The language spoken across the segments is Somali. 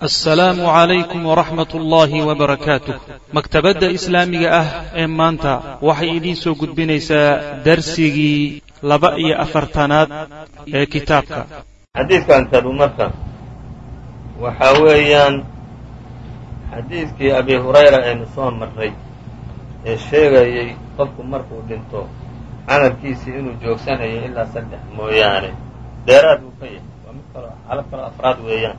asalaamu calaykum waraxmat ullaahi wbarakaatuh maktabadda islaamiga ah ee maanta waxay idiin soo gudbinaysaa darsigii laba iyo afartanaad ee kitaabka. Xadiidkan kadu marka waxaa weeyaan xadiidkii abi hurayra aynu soo marray ee sheegayey qofku markuu dhinto camalkiisii inuu joogsanayo ilaa saddex mooyaane. Deeraad buu ka yahay. Waa mid kaloo xaalad kaloo afraad weeyaan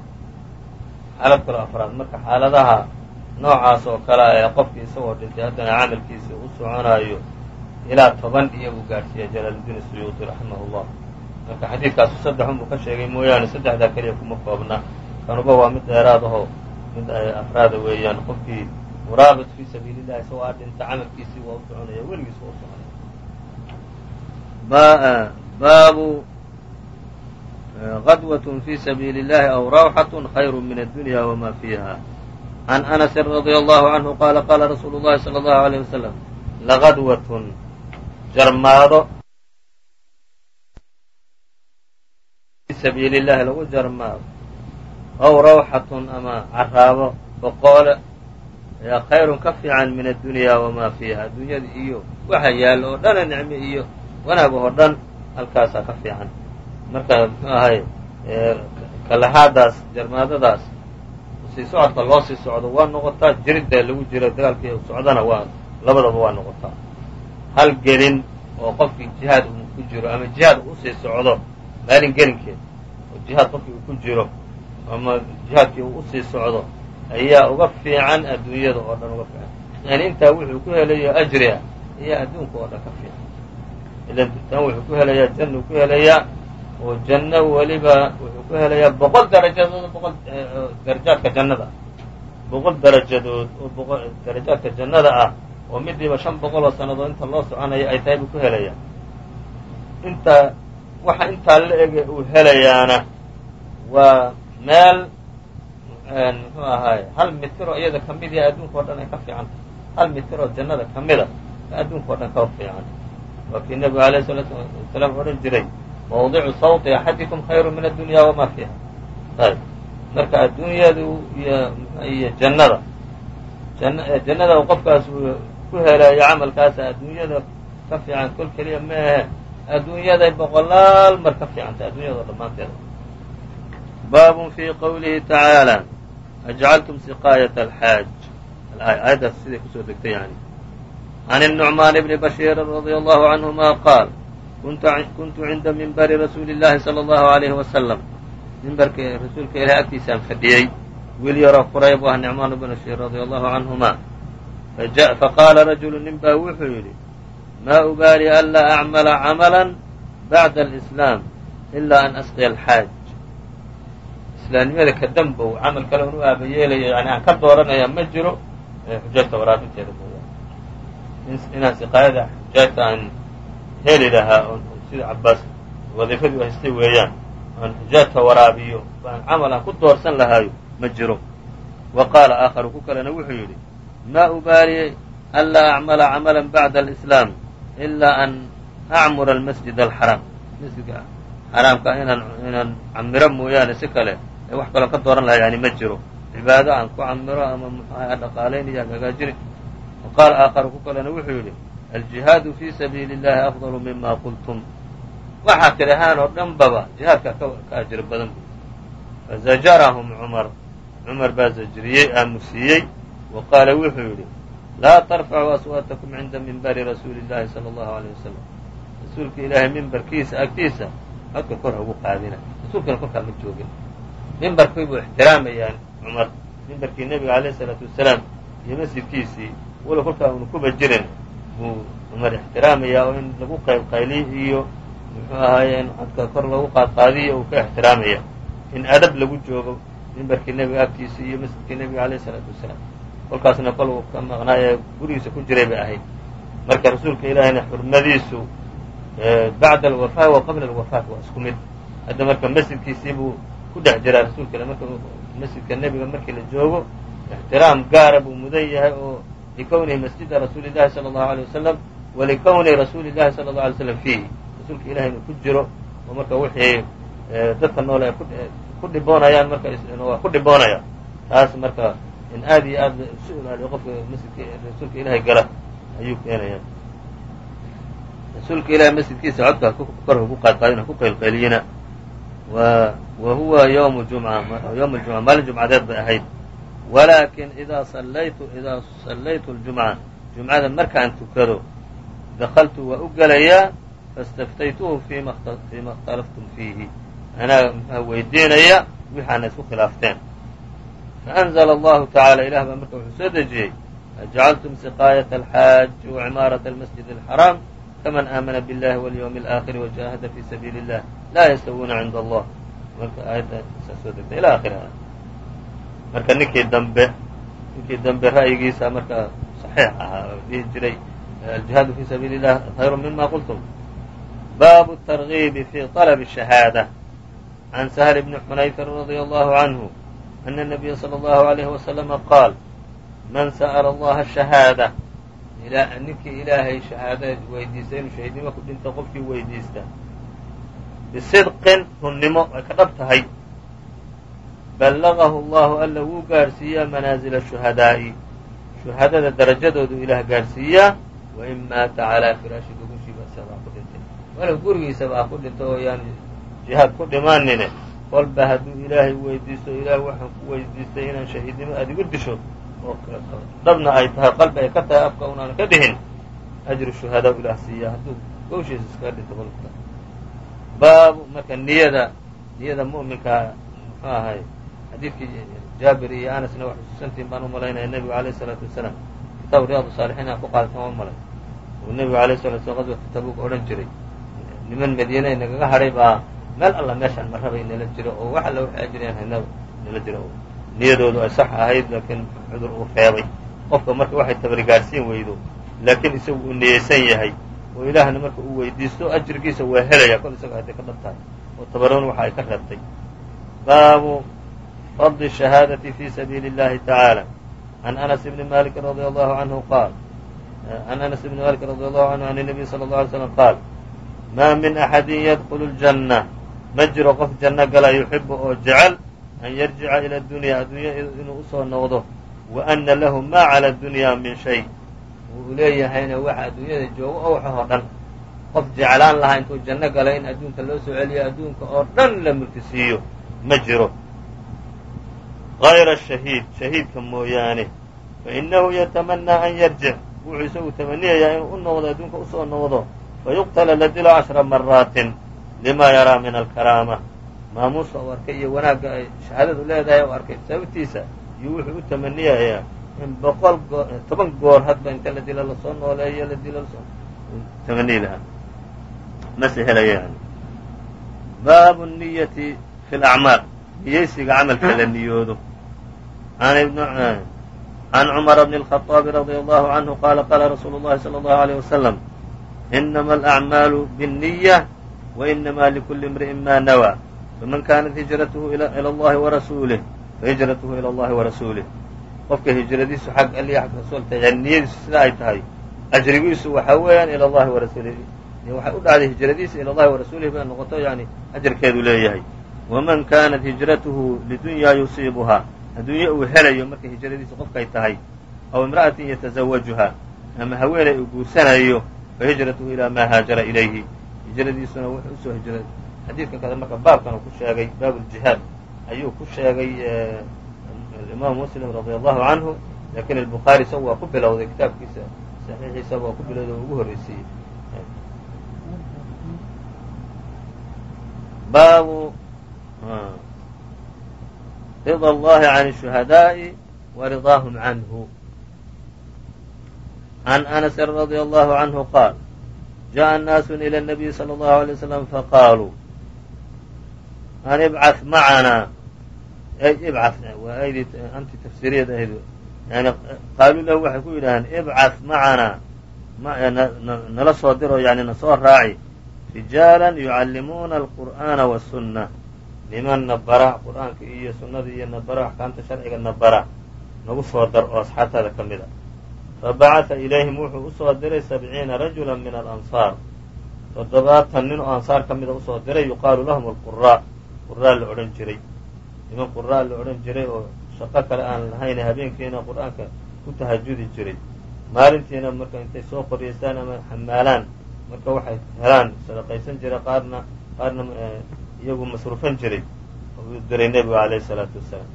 xaalad kaloo afraad marka xaaladaha noocaas oo kale ee qofkii isagoo dhintay haddana camalkiisii u soconaayo ilaa toban iyabuu gaadhsiiya jalaaludiin suyuuti raximah llah marka xadiidkaasu saddex unbuu ka sheegay mooyaane saddexdaa keliya kuma koobna. Kanuba waa mid dheeraad ahoo mid afraada weeyaan. Qofkii muraabit fii sabiili llahi isagoo a dhinta camalkiisii waa u soconaya weligiis waa u soconaya غdوة في سبيل اللh أو روxة خyر من الدuنيا وma فيها عن أنس رضي الله عنه qال qاla رsuuل الlahi صلى الله عليه وسلم لغdوة jarmaado في sabiil الlahi lagu jarmaado أw rawxaة ama caraabo boqoole ayaa khayr ka fiican min الدuنيا وma فيha addunyada iyo waxa yaalo oo dhana nicme iyo wanaag oo dhan halkaasaa ka fiican marka muxuu ahay kalahaadaas jarmaadadaas sii socodka loo sii socdo waa noqotaa jiridda lagu jiro dagaalkii socdana waa labadaba waa noqotaa hal gelin oo qofkii jihaad uu ku jiro ama jihaad u sii socdo maalin gelinkeed oo jihaad qofkii uu ku jiro ama jihaadkii uu u sii socdo ayaa uga fiican adduunyada oo dhan uga fiican. Yani intaa wuxuu ku helayo ajri ayaa adduunka oo dhan ka fiican. Ilan tan wuxuu ku helayaa jannuu ku helayaa oo janno weliba wuxuu ku helayaa boqol darajadood boqol darajaadka jannada. Ah boqol darajadood oo boqol darajaadka jannada ah oo midiiba shan boqol oo sannadood inta loo soconaya ay tahay buu ku helayaa. Intaa waxa intaa la ege uu helayaana waa meel muxuu ahaay hal mitir oo iyada ka mid yaha adduunka o dhan ay ka fiican tahay. Hal mitir oo jannada ka mida adduunka o dhan ka fiican waa kii nebigu alayh salaatu wasalaam odhan jiray mawdicu sawti axadikum khayru min addunya wamaa fiiha ayb marka adduunyadu iyo iyo jannada jannada uu qofkaas ku helayo camalkaasa adduunyada ka fiican kol keliya ma ahe adduunyaday boqolaal mar ka fiicantay adduunyada dhammaanteeda baabun fii qawlihi tacaala ajcaltum siqaayat alxaaj aayaddaas siday ku soo degtay yani can nucmaan bni bashiirin radia allahu canhuma qaal kuntu cinda minbari rasuuli اllahi salى اllahu عalayhi wasalam mimbarka rasuulka ilahi agtiisaan fadhiyey wiil yaroo qurayb ah nicmaan bn bashir radia allahu canhuma faqaala rajulu nin baa wuxuu yidhi maa ubaali anlaa acmala camala bacda alislaam ilaa an asqiya alxaaj islaamnimada ka danbow camal kale un u aaba yeelaya yani aan ka dooranaya ma jiro xujaajta waraabinteeda mooyaan inaan siqaayada xujaajta aan heli lahaa oo sida cabaas wadiifadii haystay weeyaan. Aan xujaajta waraabiyo aan camal aan ku doorsan lahaayo ma jiro. Wa qaala aakharu ku kalena wuxuu yidhi maa ubaaliye anlaa acmala camala bacda alislaam ilaa an acmura almasjid alxaraam. Masjidka xaraamka inaan inaan camiro mooyaane si kale ee wax kaloo ka dooran lahaa yani ma jiro. Cibaado aan ku camiro ama muxuaha dhaqaalaynaya aan hagaajini wa qaala aakharu ku kalena wuxuu yidhi aljihaadu fii sabiili اllahi afdalu mima qultum waxaa tidhahaan oo dhan baba jihaadka ka ajir badan bu fazajarahum cumar cumar baa zajriyey aamusiiyey wa qaala wuxuu yidhi laa tarfacuu aswaatakum cinda minbari rasuuli اllahi salى اllahu alيyه wasalam rasuulka ilaahay mimbarkiisa agtiisa codka kor hagu qaadina rasuulkana korkaa ma joogin mimbarkii buu ixtiraamayaan cumar mimbarkii nebiga alayh الsalaatu wasalaam iyo masjidkiisii walow kolkaa unu kuba jirin buu cumar ixtiraamayaa oo in lagu qayb qayliy iyo muxuu ahaaye codka kor lagu qaadqaadiyo uu ka ixtiraamaya in adab lagu joogo mimbarkii nebiga agtiisa iyo masjidkii nebiga alayh isalaatu wasalaam. Kolkaasna kol uu ka maqnaayee gurigiisa ku jiray bay ahayd. Marka rasuulka ilaahayna xurmadiisu bacda alwafaa wa qabla alwafaat waa isku mid. Hadda marka masjidkiisii buu ku dhex jiraa rasuulka marka masjidka nebiga markii la joogo ixtiraam gaara buu mudan yahay oo likownihi masjida rasuuli llahi sala allahu alay wasalam walikowni rasuuli llahi sala allahu alay slam fiihi rasuulka ilahay inuu ku jiro oo marka wixii dadka noole ay ku dhiboonayaan marka waa ku dhiboonaya taas marka in aad iyo aad isu ilaaliyo qofka masjidka rasuulka ilaahay gala ayuu keenaya rasuulka ilahay masjidkiisa codka korka ku qaadqaadina ku qaylqayliyina wa huwa ywm jumca ywm اljumca maalin jumcadeed bay ahayd walakin idaa sallaytu idaa sallaytu اljumca jumcada markaan tukado dakaltu waa u gelayaa faاstaftaytuhu fima اkhtalaftum fiihi anaa mxua weydiinaya wixaana isku khilaafteen faأnzla allahu taعaalى ilah baa marka wuxuu soo dejiyey ajcaltum siqaayaة alxaaji وcimaaraة اlmasjid الxaraam kaman aamana biاllahi wاlyوم الآkhir وجaahada fي sabiili الlah laa ystawuuna cinda allah marka aayadda saa soo degta ilى akhiriha marka ninkii dambe ninkii dambe ra'yigiisa marka صaxiix ahaa oo dhihi jiray aljihaadu fi sabiili الlah khayru mima qultum baabu التarغibi fi طلب الشhahaadة عن سهل بن xنayfr رضي الله عنه أن النبي صلى الله عليه وسلم قاal man sأل الlaha الشhahaadة ninkii ilaahay shahaada weydiista inuu shahiidnimo ku dhinto qofkii weydiista bisidqin runnimo ay ka dhab tahay ballagahu allahu alla wuu gaadhsiiyaa manaazila shuhadaa'i. Shuhadada darajadoodu ilaah gaadhsiiyaa wain maata calaa firaashi gogoshiiba isagaa ku dhintay. Walow gurigiisaba ah ku dhinto oo yaan jihaad ku dhimaanine kolba hadduu ilaahay weydiisto ilaah waxaan ku weydiistay inaan shahiidnimo aad igu disho oo dhabna ay tahay qalbi ay ka tahay afka unaan ka dhihin ajru shuhadaa ilaah siiyaa. Hadduu gowshiisa iskaga dhinto qolka. Baabu marka niyada niyada mu'minkaa muxuu ahay xadiidkii jaabir iyo anasna wax xusuusantiin baan u malaynaya nebigu alayh isalaatu wasalaam. Kitaab riyaadu saalixiin aan ku qaadatan waa malay. Uu nebigu alayh salatu slam qadwata tabuuk odhan jiray. Niman madiine nagaga hadhay baa meel alla meeshaan marrabay nala jiro oo wax alla waxay ajirayaan haynaba nala jiro. Niyadoodu ay sax ahayd laakiin cudur uu reebay qofka marka waxay tabrigaadhsiin weydo laakiin isagu uu niyeysan yahay oo ilaahna marka uu weydiisto ajrigiisa waa helaya kol isaga hadday ka dhab tahay oo tabaroon waxa ay ka reebtay baabu fadli الشhahaadaةi fi sabiili الlahi taعaalى عan anas bni maliki radي allahu anhu qaal عan anas bni malik radي allahu canhu an الnabiy salى الlه alay slam qaal ma min axadi yadkulu الjanة ma jiro qof janno gala yuxibu oo jecel an yarjica ilى اdunya addunya inuu usoo noqdo wa ana lahu ma calى اdunya min shay uu leeyahayna waxa adduunyada joogo oo waxoo dhan qof jeclaan lahaa intuu janno galay in adduunka loo soo celiyo adduunka oo dhan la mulkisiiyo ma jiro غayra shahiid shahiidka mooyaane fainahu yatamanaa an yarjic wuxuu isagu tamaniyayaa inuu u noqdo adduunka u soo noqdo fayuqtala la dilo cashra maraatin lima yaraa min alkaraama maamuuska uu arkay iyo wanaagga ay shahaadadu leedahay u arkay sababtiisa iyo wuxuu u tamaniyayaa in boqol goo toban goor hadba inta la dilo la soo nooleeyo la dilo tamaniyi lahaa mase helayaan baabu niyati fi lacmaal niyeysiga camalka la niyoodo can cumara bni الخaطaabi radي allahu canhu qaala qaala rasuulu اllahi salى اllahu عalيه wasalam inama alأcmaalu bالniya wainama likuli imri'in ma nawى faman kanat hijrathu ilى اllahi warasuulih fahijrathu ilى اllahi warasuulih qofka hijradiisu xag alli xag rasuulta yani niyadiisu sida ay tahay ajrigiisu waxa weeyaan ilى اllahi warasuulih waxay u dhacday hijradiisa ilى اllahi warasuulih bay noqoto yani ajarkeedu leeyahay waman kanat hijrathu lidunyaa yusiibuhaa adduunye uu helayo marka hijradiisu qofkay tahay aw imra'atin yatazawajuhaa ama haweeney uu guursanayo fahijratuhu ilaa maa haajara ilayhi. Hijradiisuna wuxuu u soo hijray. Xadiidkan kada marka baabkan uu ku sheegay baab ljihaad ayuu ku sheegay imaamu muslim radia allahu canhu laakiin albukhaari isagu waa ku bilowday kitaabkiisa saxiixiisaba waa ku bilowday oo ugu horreysiiyey baabu rida allahi can الshuhadaaءi wa ridaahum canhu can anasi radia allahu canhu qaal jaءa naasu ilى الnabiyi salى اllahu عalيه waslam faqaaluu an ibcaث macanaa ibcaث waa aydii anti tafsiiriyad ahayd yani qaaluu lahu waxay ku yidhaaheen ibcaث macanaa nala soo diro yani nasoo raaci rijaala yucallimuuna alqur'aana wالsunna niman nabara qur'aanka iyo sunnada iyo nabara axkaamta sharciga nabara. Nagu soo dar oo asxaabtaada ka mid a. Fabacaثa ilayhim wuxuu u soo diray sabciina rajula min alansaar. Toddobaatan nin oo ansaar ka mida u soo diray yuqaalu lahum alqura quraa la odhan jiray. Niman quraa la odhan jiray oo shaqo kale aan lahayn habeenkiina qur'aanka ku tahajudi jiray. Maalintiina marka intay soo qoryeystaan ama xamaalaan marka waxay helaan sadaqaysan jiray qaarna qaarna iyagu masruufan jiray u diray nebigu alayh الsalaatu wasalaam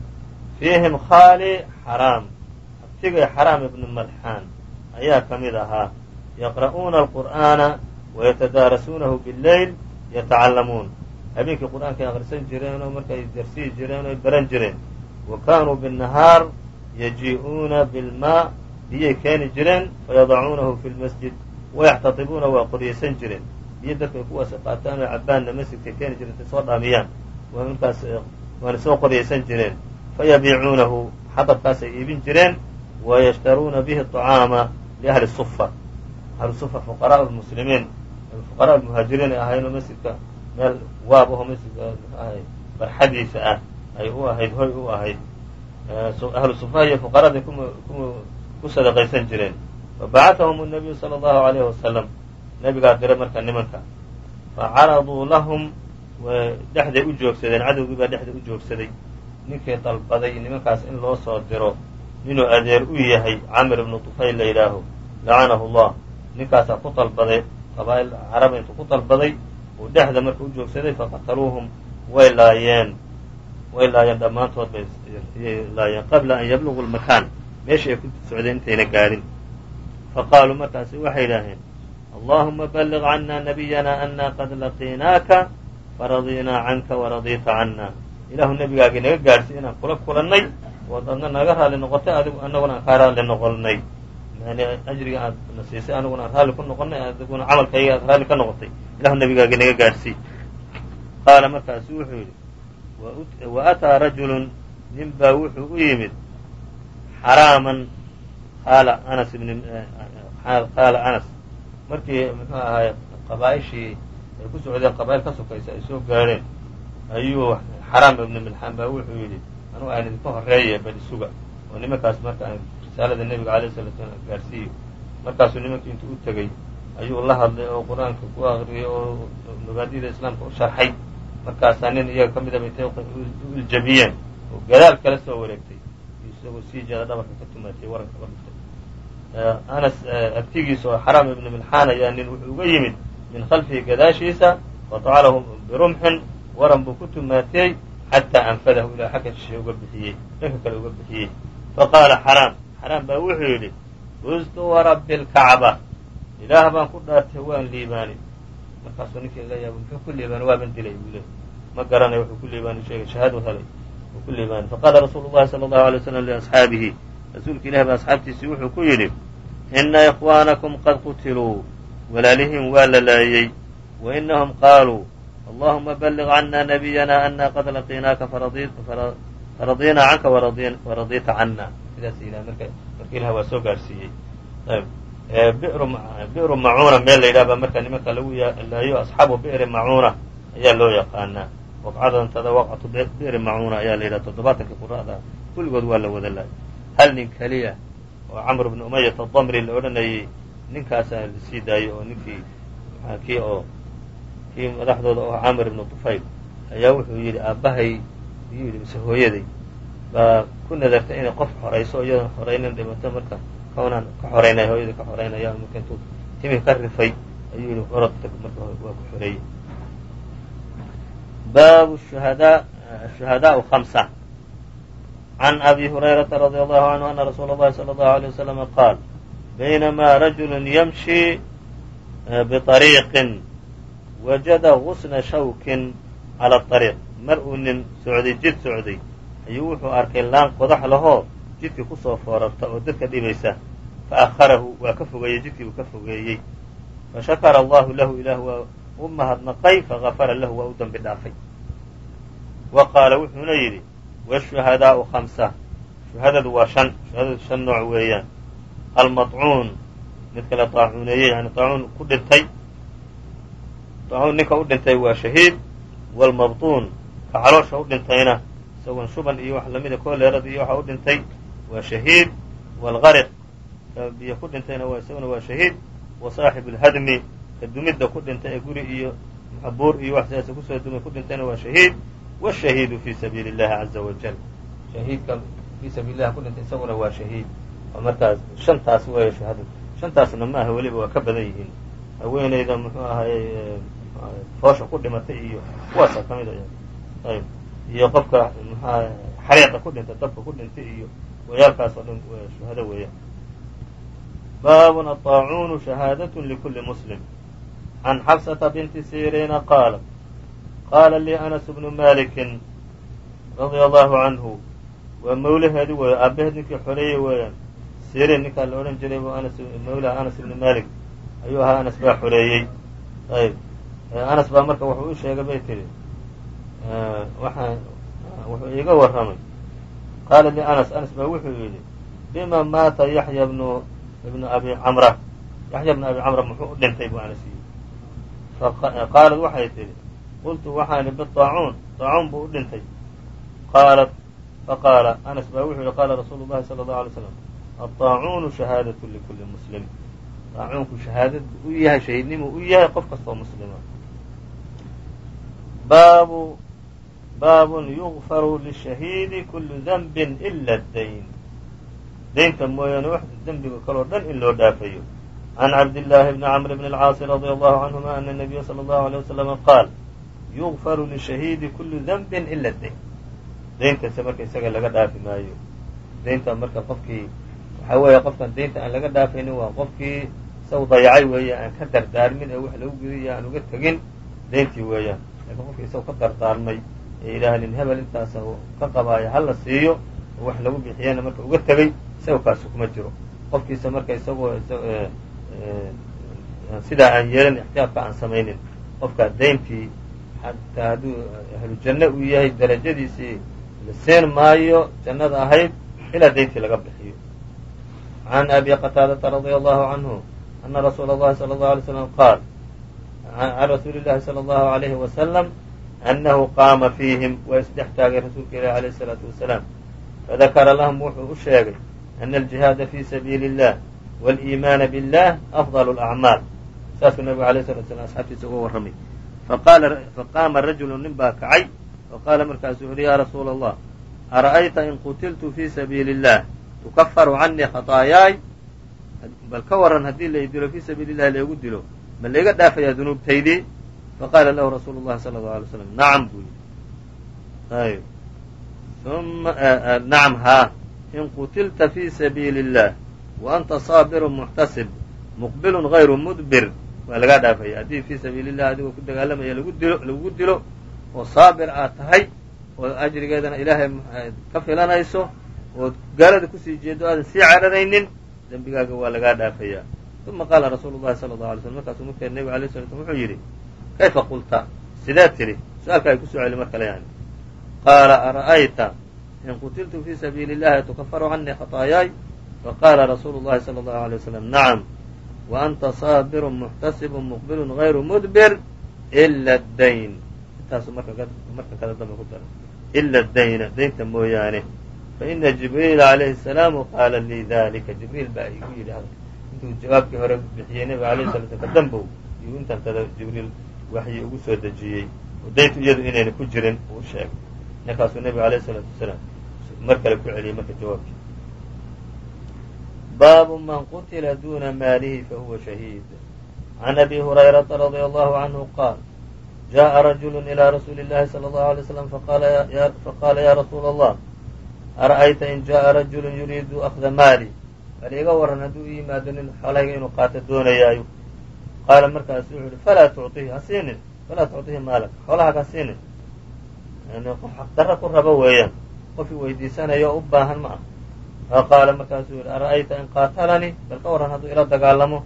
fiihim khali xaraam abtigay xaraam ibnu malxaan ayaa ka mid ahaa. Yaqra'uuna alqur'aana wayatadaarasuunahu bileyl yatacallamuun habeenkii qur'aankaay akhrisan jireen oo markaay darsiyi jireen oo ay baran jireen. Wa kaanuu binnahaar yajii'uuna bilmaa biyay keeni jireen fayadacuunahu fi lmasjid wayaxtatibuuna waa qoryaysan jireen biyo dadkay kuwaas qaataan oo cabaanna masjidkay keeni jireen intay soo dhaamiyaan markaas waana soo qoryaysan jireen fayabiicuunahu xadabkaasay iibin jireen wayashtaruuna bihi طacaama liahli sufa ahlu sufa fuqaraa muslimiin fuqaraa muhaajiriin ay ahayn oo masjidka meel waab aho masjidka ahay barxadiisa ah ay u ahayd hoy u ahayd ahlu sufaha iyo fuqaradii ku sadaqaysan jireen fabacatahum الnabiyu salى اllahu عalayhi wasalam nebigaa diray marka nimanka. Facaraduu lahum dhexday u joogsadeen cadowgii baa dhexda u joogsaday. Ninkii dalbaday nimankaas in loo soo diro ninuu adeer u yahay camir ibnu tufayl la yidhaaho lacanahu llah ninkaasaa ku dalbaday qabaa'il caraba intuu ku dalbaday uu dhexda marka u joogsaday faqataluuhum way laayeen. Way laayeen dhammaantood bay laayeen qabla an yablugu lmakaan meeshii ay ku socdeen intayna gaadhin faqaaluu markaasi waxay yidhaaheen allahuma balliq cana nabiyana ana qad laqiinaaka faradinaa canka waradiita cana ilaahu nebigaagii naga gaadhsiy inaan kula kulannay ood adna naga raalli noqotay adigu annaguna aan kaa raalli noqonnay. Yani ajriga aad na siisay aniguna aan raalli ku noqonnay adiguna camalkayga aad raalli ka noqotay. Ilahu nebigaagii naga gaadhsiy qaala markaasu wuxuu yidhi wa ataa rajulun nin baa wuxuu u yimid xaraaman qaala anas anas markii muxuu ahaay qabaa'ishii ay ku socdeen qabaa'il ka sokaysa ay soo gaadheen ayuu xaraam ibnu milxaan baa wuxuu yidhi anugu aan idinka horeeye bal isuga. Oo nimankaas marka aan risaalada nebiga alayh salatu slam gaarsiiyo. Markaasuu nimankii intuu u tegey ayuu la hadlay oo qur'aanka ku akriyay oo mabaadida islaamka u sharxay. Markaasaa nin iyaga ka midaba intay u iljabiyeen oo gadaal kala soo wareegtay isagoo sii jeeda dhabarka ka tumaatiyey waranka anas abtigiisa oo xaraam ibnu milxaan ayaa nin wuxuu uga yimid min khalfihi gadaashiisa fatacalahu birumxin waran buu ku tumaatiyey xataa anfadahu ilaa xagga shishe uga bixiyey dhanka kale uga bixiyey faqaala xaraam xaraam baa wuxuu yidhi fuztu warabbi lkacba ilaah baan ku dhaartay waan liibaani markaasuu ninkii la yaaba muxuu ku liibaani waaban dilay buu leey ma garanayo wuxuu ku liibaani sheegay shahaadu helay wuu ku liibaani faqaala rasuulu llahi sala allahu alay waslam liasxaabihi rasuulka ilahi baa asxaabtiisii wuxuu ku yidhi ina ikhwaanakum qad qutiluu walaalihiin waa la laayey wa inahum qaaluu allahuma balliq cana nabiyana ana qad laqiinaaka faradinaa canka waradiita cana sidaas ilah marka marka ilah waa soo gaadhsiiyey ayb. Bi'ru macuuna meel la yidhah baa marka nimanka lagu laayo asxaabu bi'ri macuuna ayaa loo yaqaanaa waqcadantada waqcatu bi'ri macuuna ayaa la yidhaha toddobaatankii qura'da kulligood waa la wada laayay hal nin keliya oo camr bnu umayat adamri la odhanayay ninkaasaa la sii daayey oo ninkii kii oo kii madaxdooda oo camir ibnu tufayl ayaa wuxuu yidhi aabbahay iyuu yidhi mise hooyaday baa ku nadartay inay qof xorayso iyadoon xoraynin dhimato marka kawnaan ka xoraynay hooyadii ka xoraynaya marka intuu timih ka rifay ayuu yidhi orodka marka waa ku xoreeyey baabu shuhadaau hamsa can abi hurayrata radi allahu canhu ana rasuula اllahi salى allahu alيه waslama qaal baynamaa rajulu yamshi biطariiqin wajada gusna shawkin cala ariiq mar uu nin socday jid socday ayuu wuxuu arkay laan qodax lahoo jidkii kusoo foorarta oo dadka dhibaysa fa akharahu waa ka fogeeyey jidkii uu ka fogeeyey fashakara allahu lahu ilaah waa u mahadnaqay fagafara lahu waa u dambi dhaafay wa qaala wuxuuna yidhi washuhadaau hamsa shuhadadu waa shan. shuhadadu shan nooc weeyaan. almaطcuun mid kale daacuuneeyey yani daacuun ku dhintay daacuun ninka u dhintay waa shahiid waalmabtuun ka caloosha u dhintayna isagoon shuban iyo wax lamida kooleerada iyo waxa u dhintay waa shahiid waalgariq ka biyo ku dhintayna waa isaguna waa shahiid wa saaxibu lhadmi ka dumidda ku dhintay ee guri iyo buur iyo wax sidaas ku soo dumay ku dhintayna waa shahiid wاshahiidu fi sabiili اllahi caza wajal shahiidka fii sabiili lah ku dhintay isaguna waa shahiid oo markaas shantaas weeye shahaada shantaasna maaha weliba waa ka badan yihiin haweeneyda muxuu ahay foosha ku dhimatay iyo kuwaasa ka mid ayb iyo qofka mxuaha xariiqa ku dhintay dabka ku dhintay iyo wayaalkaas oo dhan shuhado weeyaan baabun aطaacuunu shahaadat likuli muslim can xabsata binti siriina qaalat qaala lii anas bnu malikin radia allahu canhu waa mawlaheedi weeyo aabaheed ninkii xoreeyey weeyaan siriin ninkaa la odhan jiray mawlaha anas ibni malik ayuu ahaa anas baa xoreeyey ayb anas baa marka wuxuu u sheegay bay tidhi waxaa wuxuu iiga warramay qaala li anas anas baa wuxuu yidhi bima maata yaxya bnu ibnu abi camra yaxya bnu abi camra muxuu u dhintay buu anas yidhi waxay tidhi qultu waxaan ihi biطaacuun طaacuun buu u dhintay qaalat faqaala anas baa wuxuu yihi qaala rasuulu llahi sala allahu alay slam aطaacuunu shahaadatu likuli muslim طaacuunku shahaadad u yahay shahiidnimu u yahay qof kastoo muslima baabu baabun yugfaru lishahiidi kulu danbin ila dayn daynta mooyaane wax dembiga kaloo dhan in loo dhaafayo can cabdillaahi bni camr bni alcaasi radia allahu canhuma ana nabiya sala allahu alay wasalama qaal yugfaru lishahiidi kulu danbin ila dayn dayntase marka isaga laga dhaafi maayo. daynta marka qofkii waxaa weeye qofkan daynta aan laga dhaafaynin waa qofkii isagu dayacay weeye aan ka dardaarmin ee wax lagu gudiyo aan uga tegin dayntii weeyaan. Laakiin qofkii isagu ka dardaarmay ee yidhaahdin hebel intaas ka qabaayo hala siiyo oo wax lagu bixiyana marka uga tegey isaga kaasi kuma jiro. Qofkiisa marka isagoo sidaa aan yeelin ixtiyaadka aan samaynin qofkaa dayntii xataa hadduu ahlu janno uu yahay darajadiisii la seen maayo jannada ahayd ilaa dayntii laga bixiyo can abi qataadata radia allahu canhu ana rasuula اllahi salى اllahu alay slam qaal can rasuuli llahi salى allahu alayhi wasalam annahu qaama fiihim waa isdhex taagay rasuulka ilahi alayh الsalaatu wasalaam fadakara lahum wuxuu u sheegay ana aljihaada fi sabiili اllah wاliimaana billah afضal اlacmaal saasuu nabigu alayh salatu slam asxaabtiisa uga warramay faqaama rajulu nin baa kacay faqaala markaasuu yihi ya rasuula allah ara'ayta in qutiltu fi sabiili اllah tukafaru canii khaطaayaay bal ka waran haddii la dilo fii sabiili اllahi laygu dilo ma layga dhaafayaa dunuubtaydii faqaala lahu rasuulu اllahi salى اllahu alay slam nacam buu yidhi uma nacam haa in qutilta fi sabiili اllah wa anta saabirun muxtasib muqbilun غayru mudbir waa lagaa dhaafaya. Haddii fii sabiili llah adigoo ku dagaalamaya lagugu dilo oo saabir aad tahay oo ajrigeedana ilaahay ka filanayso ood gaalada ku sii jeedo aadan sii cararaynin dembigaaga waa lagaa dhaafayaa uma qaala rasuulu llahi sala allahu alay slm markaasuu marka nebigu alay sala slam wuxuu yidhi kayfa qulta? Sidaad tidhi su'aalka ay ku soo celi markale yani qaala ara'ayta in qutiltu fii sabiili llahi tukafaru canni khataayaay faqaala rasuulu llahi sala allahu alay wasalam nacam. wa anta saabirun muxtasibun muqbilun غayru mudbir ila dayn intaasu marka kada dambe ku dara ila dayna daynta mooyaane faina jibriila calayhi الsalaamu qaala lii dalika jibriil baa igu yidhi intuu jawaabkii hore bixiyey nebiga alayh sala slam kadambow iyuu intan kada jibriil waxyi ugu soo dejiyey oo dayntu iyadu inayna ku jirin uu sheegay markaasuu nebiga alayh الsalaatu wasalaam mar kale ku celiyey marka jawaabkii baabu man qutila duna maalihi fahuwa shahiid can abi hurayrata radia allahu canhu qaal jaءa rajulu ilى rasuuli اllahi salى اllahu alay slam faqaala ya rasuula allah ara'ayta in jaءa rajulu yuriidu akda maali bal iga waran hadduu u yimaado nin xoolahayga inuu qaato doonayaayo qaala markaasu wuxuu yihi falaa tucihi ha siinin falaa tucطihi maalak xoolahaag ha siinin yani qof xaqdarra ku rabo weeyaan qofii weydiisanaya oo u baahan ma ah qaala markaasuu yihi ara'ayta in qaatalanii bal ka waran hadduu ila dagaalamo.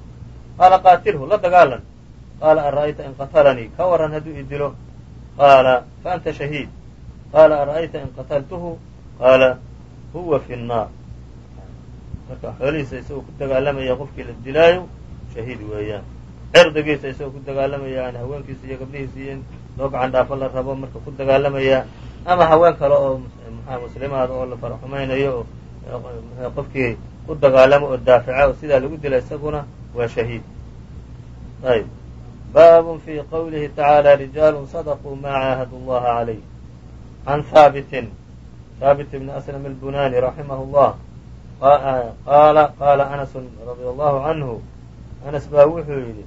Qaala qaatilhu la dagaalan. Qaala ara'ayta in qatalanii ka waran hadduu i dilo. Qaala fa anta shahiid. Qaala ara'ayta in qataltuhu qaala huwa fi nnaar. Marka xoolihiisa isagoo ku dagaalamaya qofkii la dilaayo shahiid weeyaan. Cirdigiisa isagoo ku dagaalamaya yani haweenkiisa iyo gabdhihiisa iyo in loo gacan dhaafo la rabo marka ku dagaalamaya ama haween kale oo mxaa muslimaada oo la faraxumaynayo qofkii ku dagaalamo oo daafica oo sidaa lagu dila isaguna waa shahiid. Ayb baabun fi qowlihi tacaala rijaalu sadaquu maa caahadu llaha calayh. Can haabitin haabit bn aslam albunani raximah اllah qaala qaala anas radi allahu canhu anas baa wuxuu yidhi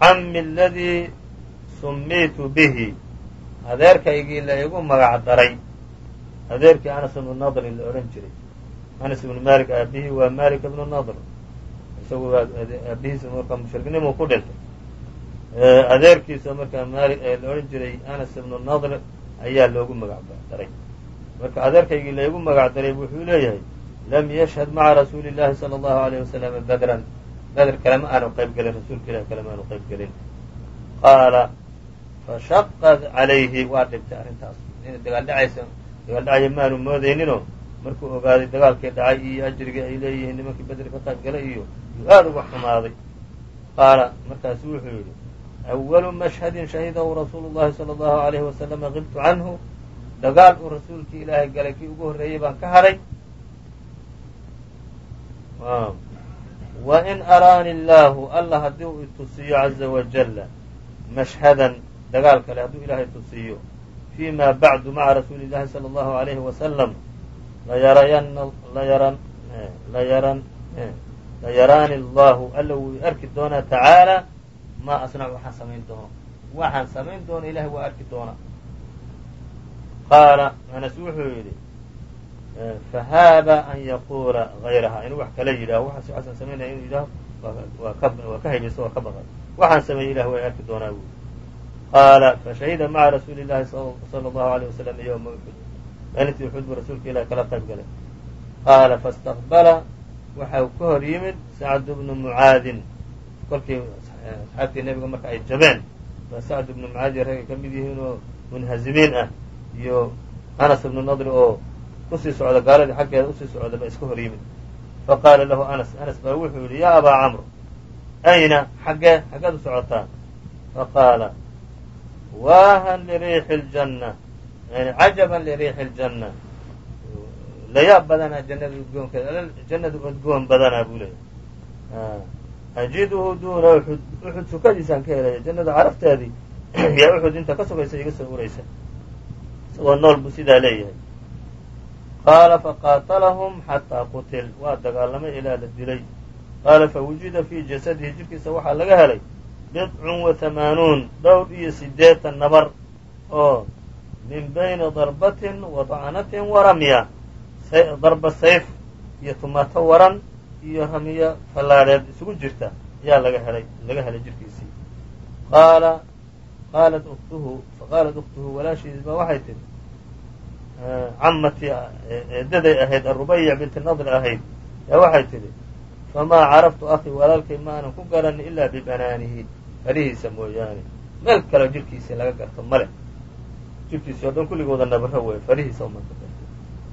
cami aladii sumiitu bihi. Adeerkaygii la igu magac daray adeerkii anas ibnu nadrin la odhan jiray. Anas ibnu malik aabihii waa malik ibnu nadr. Isagu aabihiisa marka mushriknimu ku dhintay. Adeerkiisa markaa mali la odhan jiray anas ibnu nadr ayaa loogu magac daray. Marka adeerkaygii laygu magac daray wuxuu leeyahay lam yashhad maca rasuuli llahi sala allahu alayh wasalam badran. Badr kalema aanu qayb gelin rasuulka ilahi kalema aanu qayb gelin qaala fashaqad calayhi waa dhibtay arrintaas. Inay dagaal dhacaysa dagaal dhacaya maanu moodayninoo markuu ogaaday dagaalkii dhacay iyo ajrigii ay leeyihiin nimankii bedri ka qayb galay iyo yuu aada uga xumaaday. Qaala markaasu wuxuu yidhi awalu mashhadin shahidahu rasuulu llahi sala allahu alayhi wasalama qibtu canhu dagaal uu rasuulkii ilaahay galay kii ugu horreeyey baan ka hadhay. Wa in araani illaahu alla haddii uu itusiiyo caza wajalla mashhadan dagaal kale hadduu ilaahay tusiiyo fii ma bacdu maca rasuuli llahi sala allahu alayhi wasalam layaraani allahu alla wuu arki doonaa tacaala maa asnac waxaan samayn doono waxaan samayn doono ilahay waa arki doonaa qaala anas wuxuu yidhi fahaaba an yaquula hayraha inuu wax kala yidhaaho waxaasan samaynaya inuu yidhaaho waa ka haybaysto waa ka baqay waxaan sameeyey ilah waa arki doonaa buui qaala fashahida maca rasuuli llahi sala allahu alayh wasalam yowma uxud maalintii uxud buu rasuulka ilahi kala qayb galay qaala faاstaqbala waxa uu ka hor yimid sacd bnu mucaadin kolkii asxaabtii nebiga marka ay jabeen baa sacd ibnu mucaadin raggay ka mid yihiin oo munhazimiin ah iyo anas ibnu nadri oo ku sii socda gaaladii xaggeeda u sii socda ba iska hor yimid faqaala lahu anas anas baa wuxuu yidhi yaa abaa camr ayna xaggee xaggeed u socotaa faqaala waahan liriixi ljanna yani cajaban liriixi ljanna layaab badanaa jannada udgoonkeeda jannada udgoon badanaa buu leeyay ajiduhu duuna uxud uxud sukadiisaan ka helaya jannada carafteedii yaa uxud inta ka sugaysa iga soo uraysa isagoo nool buu sidaa leeyahay qaala faqaatalahum xataa qutil waa dagaalamay ilaa la dilay qaala fawujida fii jasadihi jirkiisa waxaa laga helay bidcun wa hamaanuun dhowr iyo siddeetan nabar oo min bayni darbatin wa dacnatin wa ramya darba sayf iyo tumato waran iyo ramiyo fallaadheed isugu jirta ayaa laga helay laga helay jirkiisii qaala qaalat uktuhu faqaalat ukhtuhu walaashiis baa waxay tidhi cammatii eedaday ahayd arubayic binti nadri ahayd yaa waxay tidhi famaa caraftu akii walaalkay ma ku garanin ilaa bibanaanihi farihiisa mooyaane. Meel kale jirkiisii laga garto male jirkiisii o dhan kulligooda nabaro weeye farihiisa uma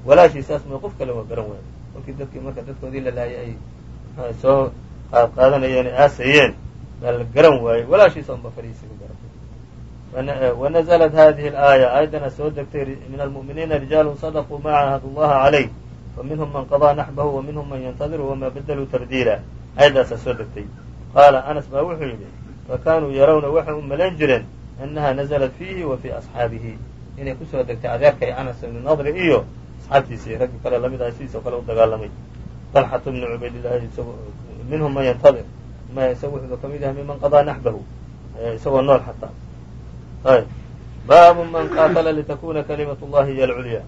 walaashiisaas ma qof kale waa garan waaya kolkii dadkii marka dadkoodii la laayay ay soo qaad qaadanayeen aasayeen la garan waayey walaashiisa unba farihiisa ka garatay wanazlat hadihi اlaaya aayadana soo degtay min almu'miniina rijaalu sadaquu ma caahadu llaha calayh faminhum man qadaa naxbahu wa minhum man yantadiru wama badaluu tabdiila aayaddaasaa soo degtay. Qaala anas baa wuxuu yidhi fakanuu yarawna waxay u malayn jireen annaha naزlat fiihi wa fii asxaabihi inay ku soo degtay adeerkay anas ibni nadri iyo asxaabtiisii raggi kale la mid aha sidiisoo kale u dagaalamay talxatu bni cubaydillahi minhum man yantadir isaga wuxuu ka mid yahay miman qadaa naxbahu isagoo nool xataa ayb baabu man qaatala litakuna kalimat اllahi hiy alculya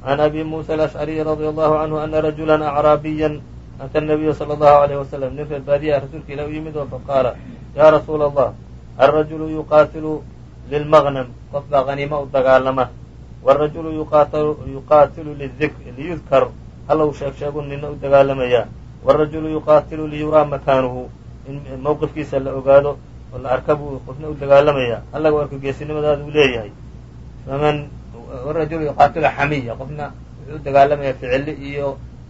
can abi musa alashcariyi radi allahu canhu ana rajula acraabiya ata nabiya sala allahu alayh wasalam nin reer baadiyaha rasuulka ilah u yimid oo faqaala yaa rasuula allah alrajulu yuqaatilu lilmaqnam qof baa haniimo u dagaalama wاrajulu yuqaatilu liyudkar halla uu sheeg sheegu nina u dagaalamayaa wاrajulu yuqaatilu liyuraa makaanuhu in mowqifkiisa la ogaado oo la arka buu qofna u dagaalamayaa hallaga arko geesinimadaada uu leeyahay faman wrajulu yuqaatilu xamiya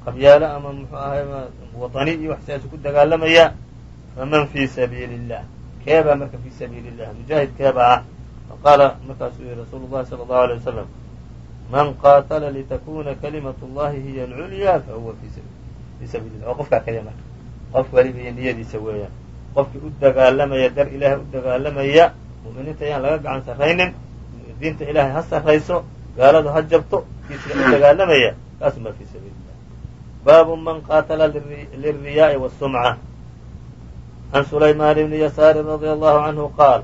qabyaalo ama muxuu ahay waطani iyo wax sidaas ku dagaalamayaa faman fii sabiili الlah keebaa marka fii sabiili الlah mujaahid keebaa ah faqaala markaasuu yihi rasuulu الlahi salى الlahu عalيه wasalam man qaatala litakuna kalimat اllahi hiy اlculya fahuwa fii sabiili lah oo qofkaa kaliya marka qof weliba iyo niyadiisa weeyaan qofkii u dagaalamaya dar ilaahay u dagaalamaya mu'miniinta ayaan laga gacan sarraynin diinta ilaahay ha sarrayso gaaladu ha jabto kiisga u dagaalamaya kaasumaa fii sabiili illah baabu man qaatala lilriyaa'i wالsumca can sulaymaan bni yasaari radia allahu canhu qaal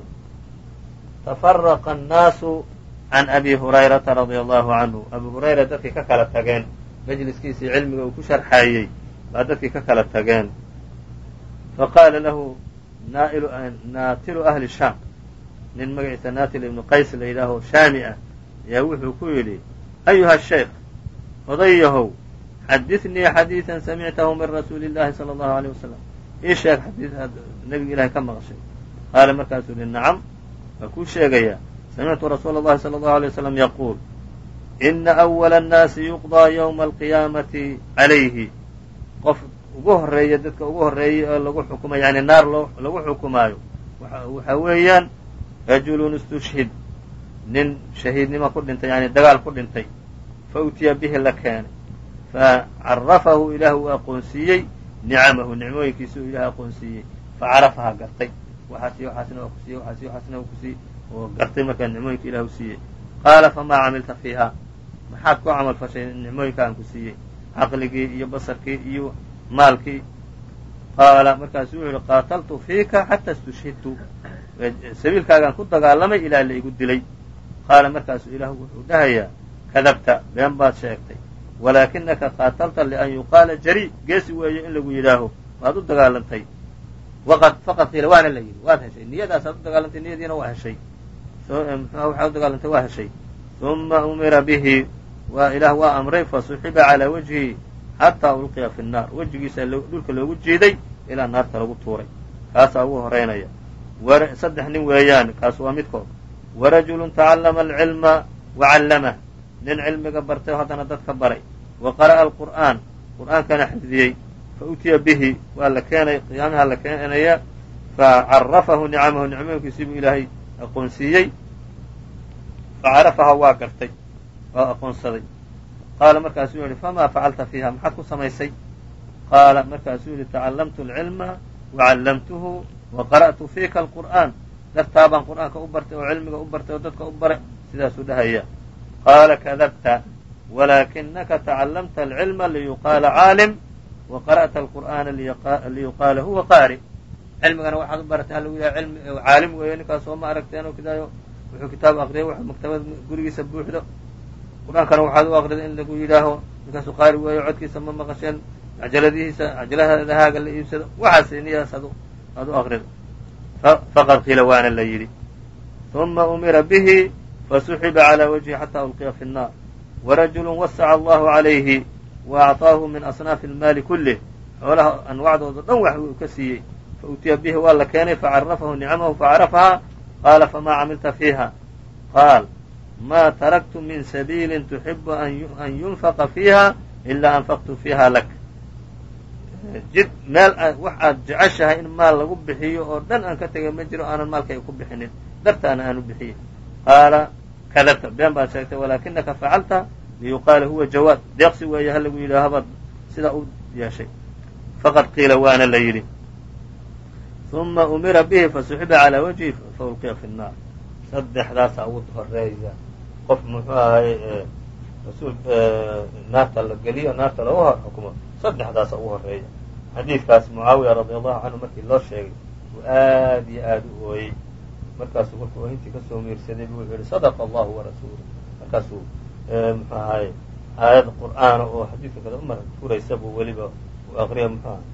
tafaraqa annaasu can abi hurayrata radia allahu canhu abu hurayra dadkii ka kala tageen majliskiisii cilmiga uu ku sharxaayey baa dadkii ka kala tageen faqaala lahu naatilu ahli shaam nin magaciisa naatil ibnu qays la yidhaaho shaami ah ayaa wuxuu ku yidhi ayuha sheikh odayahow xadinii xadiidan samictahu min rasuuli llahi sala allahu aleyh wasalam ii sheeg xadiid aad nebiga ilahay ka maqashay qaala markaasuu yihi nacam waa kuu sheegayaa samictu rasuula اllahi salى اllahu alay waslam yaquul ina awala annaasi yuqضىa ywma alqiyaamati calayhi qof ugu horeeya dadka ugu horeeyay oo lagu xukumayo yani naar lagu xukumaayo waxa weeyaan rajulun istushhid nin shahiidnimo ku dhintay yani dagaal ku dhintay fa utiya bihi la keenay fa carafahu ilaah uu aqoonsiiyey nicamahu nicmooyinkiisa uu ilaah aqoonsiiyey fa carafahaa gartay waxaas iyo waxaasna waa ku siiyey waxaas iyo waxaasna waa ku siiyey oo gartay markaa nicmooyinka ilah u siiyey qaala famaa camilta fiiha maxaad ku camal fashay nicmooyinka aan ku siiyey caqligii iyo basarkii iyo maalkii qaala markaasuu wuxu yihi qaataltu fiika xata istushhidtu sabiilkaagaan ku dagaalamay ilaa la igu dilay qaala markaasuu ilaahu wuxuu dhahayaa kadabta been baad sheegtay walaakinaka qaatalta lian yuqaala jari geesi weeye in lagu yidhaaho waad u dagaalantay. Faqad qiila waana la yidhi waad heshay. Niyadaasaad u dagaalantay niyadiina waa heshay. Mxua waxaad u dagaalantay waa heshay. Uma umira bihi waa ilaah waa amray fasuxiba calaa wajhihi xataa ulqiya fi nnaar. Wejigiisa dhulka loogu jiiday ilaa naarta lagu tuuray. Kaasaa ugu horeynaya saddex nin weeyaan kaas waa midkood. Warajulun tacallama alcilma wacallamah nin cilmiga bartay oo haddana dadka baray. Wa qara'a alqur'aan. Qur'aankana xifdiyey. Fa utiya bihi. Waa la keenay. Qiyaamaha la keenaya. Fa carafahu nicamahu nicmooyinkiisii buu ilaahay aqoonsiiyey. Fa carafaha waa gartay. Waa aqoonsaday. Qaala markaasuu yihi famaa facalta fiiha maxaad ku samaysay? Qaala markaasuu yihi tacallamtu alcilma wacallamtuhu wa qara'tu fiika alqur'aan. Dartaa baan qur'aanka u bartay oo cilmiga u bartay oo dadka u baray. Sidaasuu dhahaya qaala kadabta walaakinaka tacallamta alcilma liyuqaala caalim wa qara'ta alqur'aana liyuqaala huwa qaari cilmigana waxaad u baratay ha lagu yidhaha cilmi caalim weeye ninkaas oo ma aragteen oo wuxuu kitaab aqriyay wax maktabad gurigiisa buuxdo qur'aankana waxaad u aqriday in lagu yidhaaho ninkaasu qaari weeyo codkiisa ma maqasheen cajaladihiisa cajaladahaaga la iibsado waxaas niyadaas aad u aqrido faqad qiila waana la yidhi uma umira bihi fasuxiba calaa wajhi xataa ulqiya fi nnaar warajulu wasaca allahu calayhi wa acطaahu min asnaafi almaali kulih xoolaha anwacdooda dhan wax uu ka siiyey fa utiya bihi waa la keenay facarafahu nicamahu facarafahaa qaala famaa camilta fiiha qaal ma taraktu min sabiili tuxibu an yunfaqa fiiha ilaa anfaqtu fiiha lak jid meel wax aad jeceshahay in maal lagu bixiyo oo dhan aan ka tegay ma jiro aanan maalkayga ku bixinin dartaana aan u bixiyey qaala kadabta been baad sheegtay walaakinaka facalta liyuqaala huwa jawaad deeqsi weeye ha lagu yidhaaho baad sidaa u yeeshay faqad qiila waana la yidhi uma umira bihi fasuxiba calaa wajhi faulqiya fi nnaar saddexdaasaa ugu horreeya qof muxuu ahay rasuul naarta la geliyo naarta lagu xukumo saddexdaasa ugu horreeya xadiidkaas mucaawiya radia allahu canhu markii loo sheegay uu aad iyo aad u ooyey markaasuu kolkuu oohintii ka soo miirsaday buu wuxuu yihi sadaqa allahu warasuulu markaasuu muxuu ahay aayad qur'aana oo xadiidka kada umar furaysa buu weliba u aqriya muxuu ahay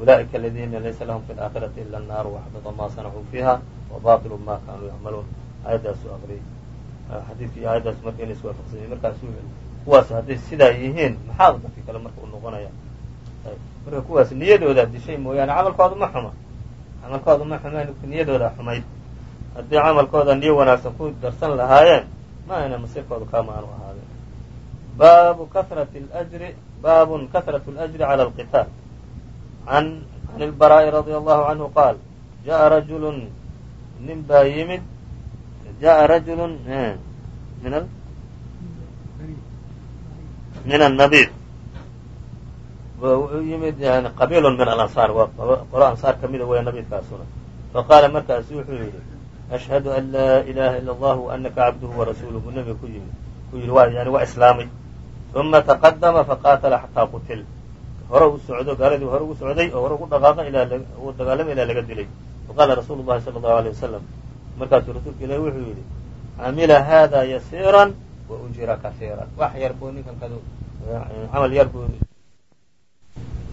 ula'ika aladiina laysa lahum fi laakhirati ila annaaru waxbita ma sanacuu fiiha wa batilu ma kaanuu yacmaluun. Aayaddaasuu aqriyay xadiidkii aayaddaas marka inay iswaafaqsanyay markaasu kuwaas hadday sidaa yihiin maxaa dadki kale marka u noqonaya? Marka kuwaas niyadoodaa dishay mooyaane camalkooda ma xuma. Camalkooda ma xuma niyadoodaa xumayd haddii camalkooda niyo wanaagsan ku darsan lahaayeen ma ayna masirkooda kaama aanu ahaadeen baabu kahrati ljri baabun kahratu اlأjri calى alqitaal an can ilbaraa'i radia allahu canhu qaal jaءa rajulu nin baa yimid jaءa rajulu min min الnabiir wuxuu yimid yani qabiil min alansaar waa qolo ansaar ka mida weya nabiidkaasuna faqaala markaasu wuxuu yidhi ashhadu an laa ilaha ila allah anaka cabduhu warasuuluh buu nebiga ku yimid ku yidhi waa yani waa islaamay uma taqadama faqaatala xataa qutil hore u socdo gaaladii hore ugu socday oo hore ugu dhaqaaqa ilaa uu dagaalamay ilaa laga dilay faqaala rasuulu llahi sala allahu aleyh wasalam markaasuu rasuulka ilahi wuxuu yidhi camila hada yasiiran wa ujira kasiiran wax yar buu ninkan camal yar buu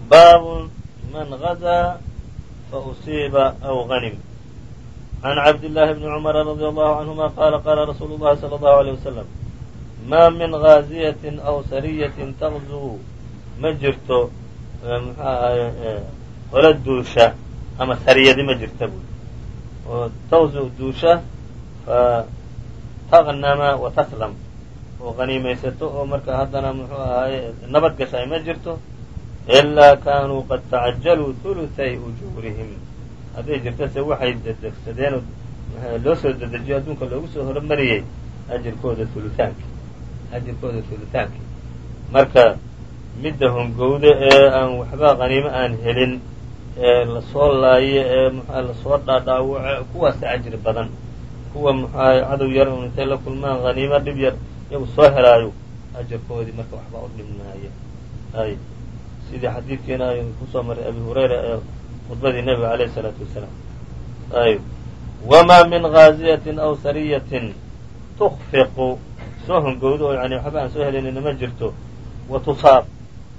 baabun man gazaa fa usiiba aw ganim can cabdillaahi bni cumara radi allahu canhuma qaala qaala rasuulu llahi sala allahu aleyh wasalam maa min gaaziyatin aw sariyatin taqzuu ma jirto muxuu ahaye qolo duusha ama sariyadi ma jirta oo taqzu duusha fa taqnama wa taslam oo qaniimaysato oo marka haddana muxuu ahaaye nabad gashaay ma jirto ilaa kaanuu qad tacajaluu hulutay ujuurihim hadday jirto se waxay dedegsadeen loo soo dedejiyo adduunka loogu soo horumariyey ajirkooda hulutaanki ajirkooda hulutaanki marka midda hongowda ee aan waxba qaniimo aan helin ee la soo laayo ee muxua la soo dhaadhaawaco kuwaasa ajri badan kuwa muxuahay cadow yar intay la kulmaan haniimo dhib yar iyagu soo helaayo ajarkoodii marka waxba u dhimnaaya ay sidii xadiidkiina ay ku soo maray abi hurayra ee khudbadii nebiga alayh isalaatu wasalaam. Ayb wamaa min gaaziyatin aw sariyatin tukfiqu soo hongowdo oo yani waxba aan soo helinina ma jirto. Wa tusaab.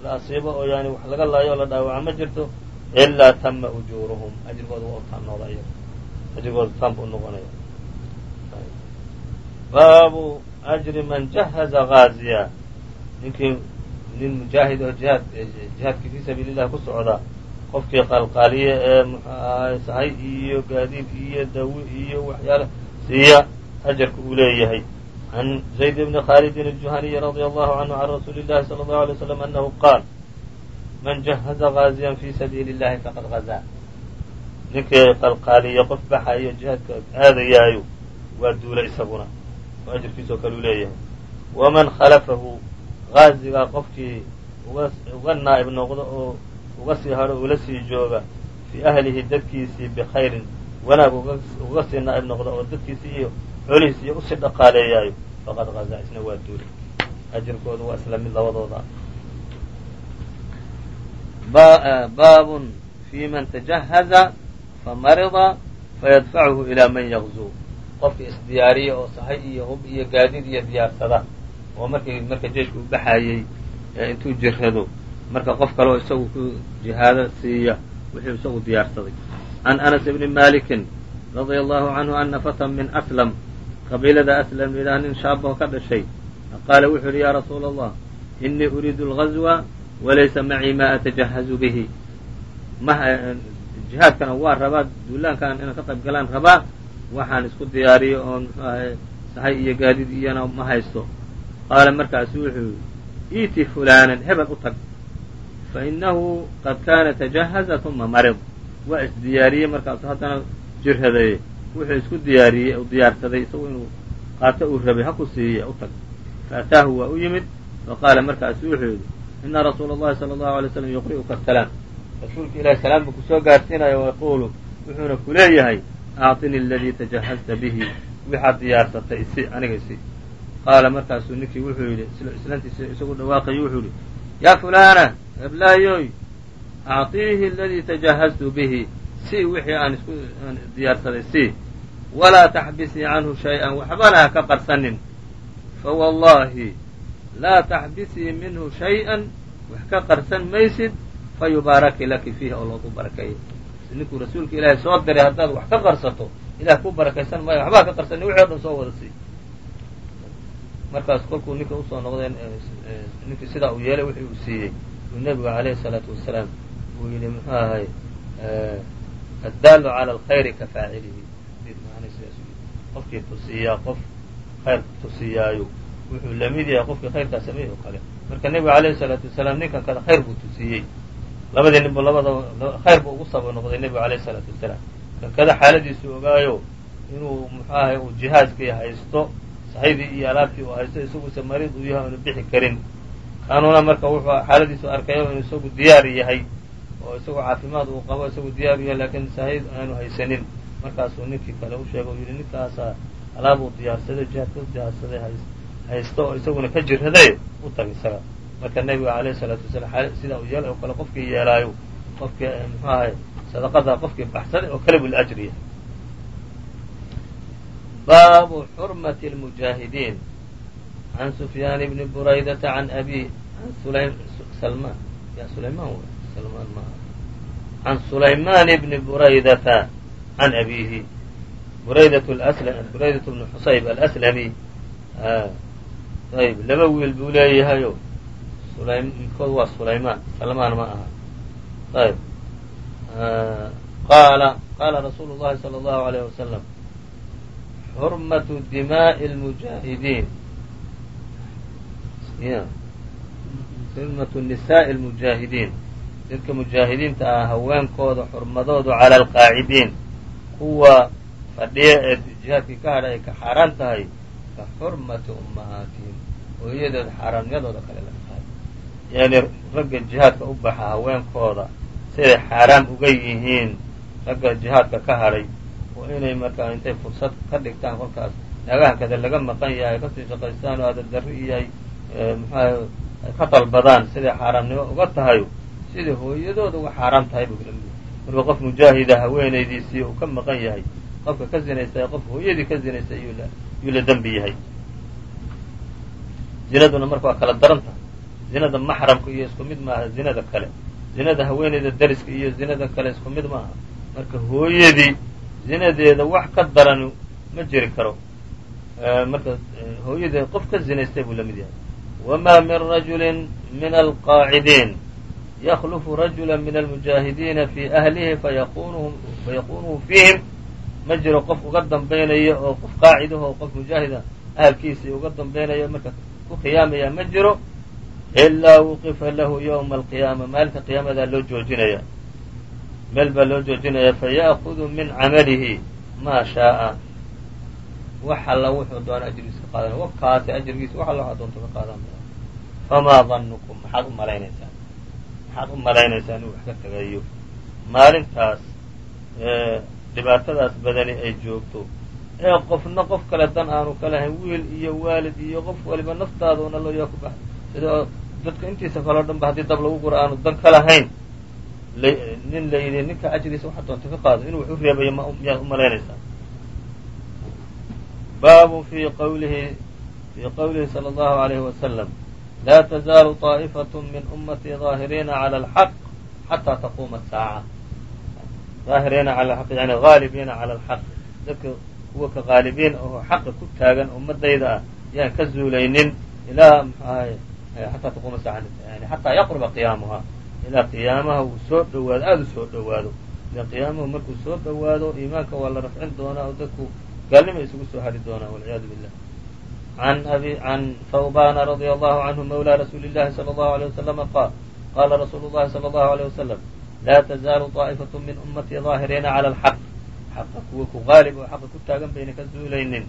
La asiibo oo yani wax laga laayo oo la dhaawaca ma jirto. Ilaa tama ujuuruhum ajrigooda waa u taamnooda iyaga ajrigooda buu noqonaya baabu ajri man jahaza gaaziya ninkii nin mujaahid oo jihaad jihaadkii fii sabiili llahi ku socda qofkii qalqaaliye ee muxuu ahay sahay iyo gaadiid iyo dawi iyo waxyaala siiya ajarka uu leeyahay can zayd bni khaalidin الjuhaniyi radي allahu canhu can rasuuli اllahi salى اllahu alay slam anahu qaal man jahaza gaaziyan fi sabiili اllahi faqad gazaa ninkii qalqaaliye qof baxayo jihaadka aadayaayo waa duula isaguna oo ajirkiisoo kale u leeyahay waman khalafahu gaazigaa qofkii uga naa'ib noqdo oo uga sii hadho ula sii jooga fii ahlihi dadkiisii bikhayrin wanaag uga sii naa'ib noqdo oo dadkiisii iyo xoolihiisi iyo u sii dhaqaaleeyaayo. Faqad gazaa isna waa duulay ajirkooda waa isla mid labadooda. Baabun fi man tajahaza famarida fayadfacuhu ilaa man yagzuu qofkii isdiyaariya oo sahay iyo hub iyo gaadiid iyo diyaarsada. Oo markii marka jeeshku u baxayey intuu jirrado marka qof kale oo isagu ku jihaado siiya wuxuu isagu diyaarsaday. Can anas bni malikin radia allahu canhu ana fatan min aslam qabiilada aslam yidhaah nin shaabaho ka dhashay. Qaala wuxuu yidhi yaa rasuula allah inii uriidu algazwa walaysa macii ma atajahazu bihi. Jihaadkana waa rabaa duulaankaan inaan ka qayb galaan rabaa waxaan isku diyaariyo oon muxuu ahay sahay iyo gaadiid iyana ma haysto. Qaala markaasu wuxuu yidhi iiti fulaanan hebel u tag fa innahu qad kaana tajahaza uma marid waa isdiyaariyey markaasu haddana jirhadaye wuxuu isku diyaariyey u diyaarsaday isagu inuu qaato uu rabay ha ku siiya u tag faataahu waa u yimid faqaala markaasu wuxuu yidhi ina rasuula اllahi salى allahu alay slam yuqri'uka asalaam rasuulka ilahi salaam buu kusoo gaarsiinaya wayaquulu wuxuuna ku leeyahay aacطini aladii tajahazta bihi waxaad diyaarsatay isi aniga isi qaala markaasuu ninkii wuxuu yidhi islaantiisa isagu dhawaaqayo wuxuu yidhi yaa fulaana heblaayoy acطiihi aladii tajahaztu bihi si wixii aan isku diyaarsaday si. Walaa taxbisii canhu shay-an waxbana ha ka qarsanin. Fawallahi laa taxbisii minhu shay-an wax ka qarsan maysid fayubaaraki laki fiihi oo loogu barakeeyo ninkuu rasuulka ilaahay soo diray haddaad wax ka qarsato ilaah ku barakaysan maayo waxbaa ka qarsani wixi o dhan soo wada sii. Markaas kolkuu ninka u soo noqdeen ninkii sidaa uu yeelay wixii uu siiyey uu nebigu alayhi الsalaatu wasalaam uu yidhi muxuu ahay addaalu calى alkhayri ka faacilihi qofkii tusiyaa qof khayr tusiyaayo wuxuu lamid yahay qofkii khayrkaa sameeyey oo kale marka nebigu alayhi الsalaatu wasalaam ninkan kada khayr buu tusiyey labadii nin bu labada khayr buu ugu saba noqday nebigu alayhi الsalaatu wasalaam kan kada xaaladiisu ogaayo inuu muxuu ahay uu jihaadkii haysto sahaydii iyo alaabtii uu haysto isaguse mariid uu yahay oonu bixi karin anuna marka wuxuu xaaladiisu arkay inuu isagu diyaar yahay oo isagoo caafimaad uu qabo isagu diyaaru yahay laakiin sahiid aanu haysanin. Markaasuu ninkii kale u sheegay u alaabuu diyaarsaday jihaadka diyaarsaday haysta oo isaguna ka jirraday u tag isaga. Marka nebiga calayh isalaatu wasalaam sidaa u yeelay oo kale qofkii yeelaayo qofkii eh, muxuu ahay qofkii baxsaday oo kale buu baabu xurmati lmujaahidiin عan sufyaan bni buraydata an abi salman ya sulayman salman ma عan sulayman bni buraydata can abihi buraydat buraydat bnu xusayb alslami ayb laba wiil buu leeyahayo midkood waa sulaymaan salmaan ma aha ayb qaala qaala rasuulu llahi salى اllahu عalيyه wasalam xurmaةu dimaaءi اlmujaahidiin khidmatu nisaa'i almujaahidiin dadka mujaahidiinta ah haweenkooda xurmadoodu cala alqaacidiin kuwa fadhiya ee jihaadkii ka hadha ay ka xaaraan tahay ka xurmati ummahaatihim hooyadeed xaaraamnimyadooda kale la tahay yani ragga jihaadka u baxa haweenkooda siday xaaraam uga yihiin ragga jihaadka ka hadhay oo inay markaa intay fursad ka dhigtaan kolkaas naagahankada laga maqan yahay ka sii shaqaystaan oo adadarri yahay ay ka dalbadaan siday xaaraamnimo uga tahay sidai hooyadooda uga xaaraam tahay bu marka qof mujaahida haweenaydiisii uu ka maqan yahay qofka ka zinaystay qof hooyadii ka zinaystay yuu la dembi yahay. Zinaduna marka waa kala daran tahay zinada maxramka iyo isku mid maaha zinada kale. Zinada haweeneyda dariska iyo zinada kale isku mid maaha. Marka hooyadii zinadeeda wax ka daran ma jiri karo. Marka hooyadii qof ka zinaystay buu la mid yahay wma min rajuli min alqaacidiin yaklufu rajula min almujaahidiina fi ahlihi fayaqunuhu fiihim ma jiro qof uga dambaynaya oo qof qaacidaho qof mujaahida ahalkiisii uga dambaynaya marka ku khiyaamaya ma jiro ilaa wuqifa lahu ywma alqiyaama maalinta qiyaamadaa loo joojinaya meel baa loo joojinaya faya'kudu min camalihi maa shaaa wax alla wuxuu doona ajrigiisa ka qaadanaya wakaasi ajrigiisa wax alla waxaa doonto ka qaadanaya famaa danukum maxaad u malaynaysaan maxaad u malaynaysaa inuu wax ka tegayo maalintaas dhibaatadaas badani ay joogto. Ee qofna qof kale dan aanu ka lahayn wiil iyo waalid iyo qof waliba naftaada una looyaa ku baxa sida dadka intiisa kaleo dhan ba haddii dab lagu guro aanu dan ka lahayn nin la yidhi ninka ajrigiisa waxa doonta ka qaado inuu wax u reebayo miyaad u malaynaysaa baabun fi qawlihi fii qawlihi salى اllahu عalayhi wasalam laa tazaalu طaa'ifaة min ummatii ظaahiriina calى اlxaq xataa taquuma الsaaca aahiriina al aq yani haalibiina cala alxaq dadka kuwa ka haalibiin oo xaqa ku taagan ummadayda ah yaan ka zuulaynin ilaa mxuahay xataa taquuma saaca yani xataa yaqruba qiyaamuha ilaa qiyaamaha uu soo dhowaado aada u soo dhowaado ila qiyaamuhu markuu soo dhowaado iimaanka waa la rafcin doonaa oo dadku gaalnima isugu soo hari doonaa walciyaadu billah an abi can thawbana radia allahu canhu mawla rasuuli llahi salى allahu alيyه waslama qaal qaala rasuulu llahi salى allahu alيyه wasalam laa tazaalu طaa'ifaة min ummatii ظaahiriina calى alxaq xaqa kuwa ku qaalib oo xaqa ku taagan bayna ka zuulaynin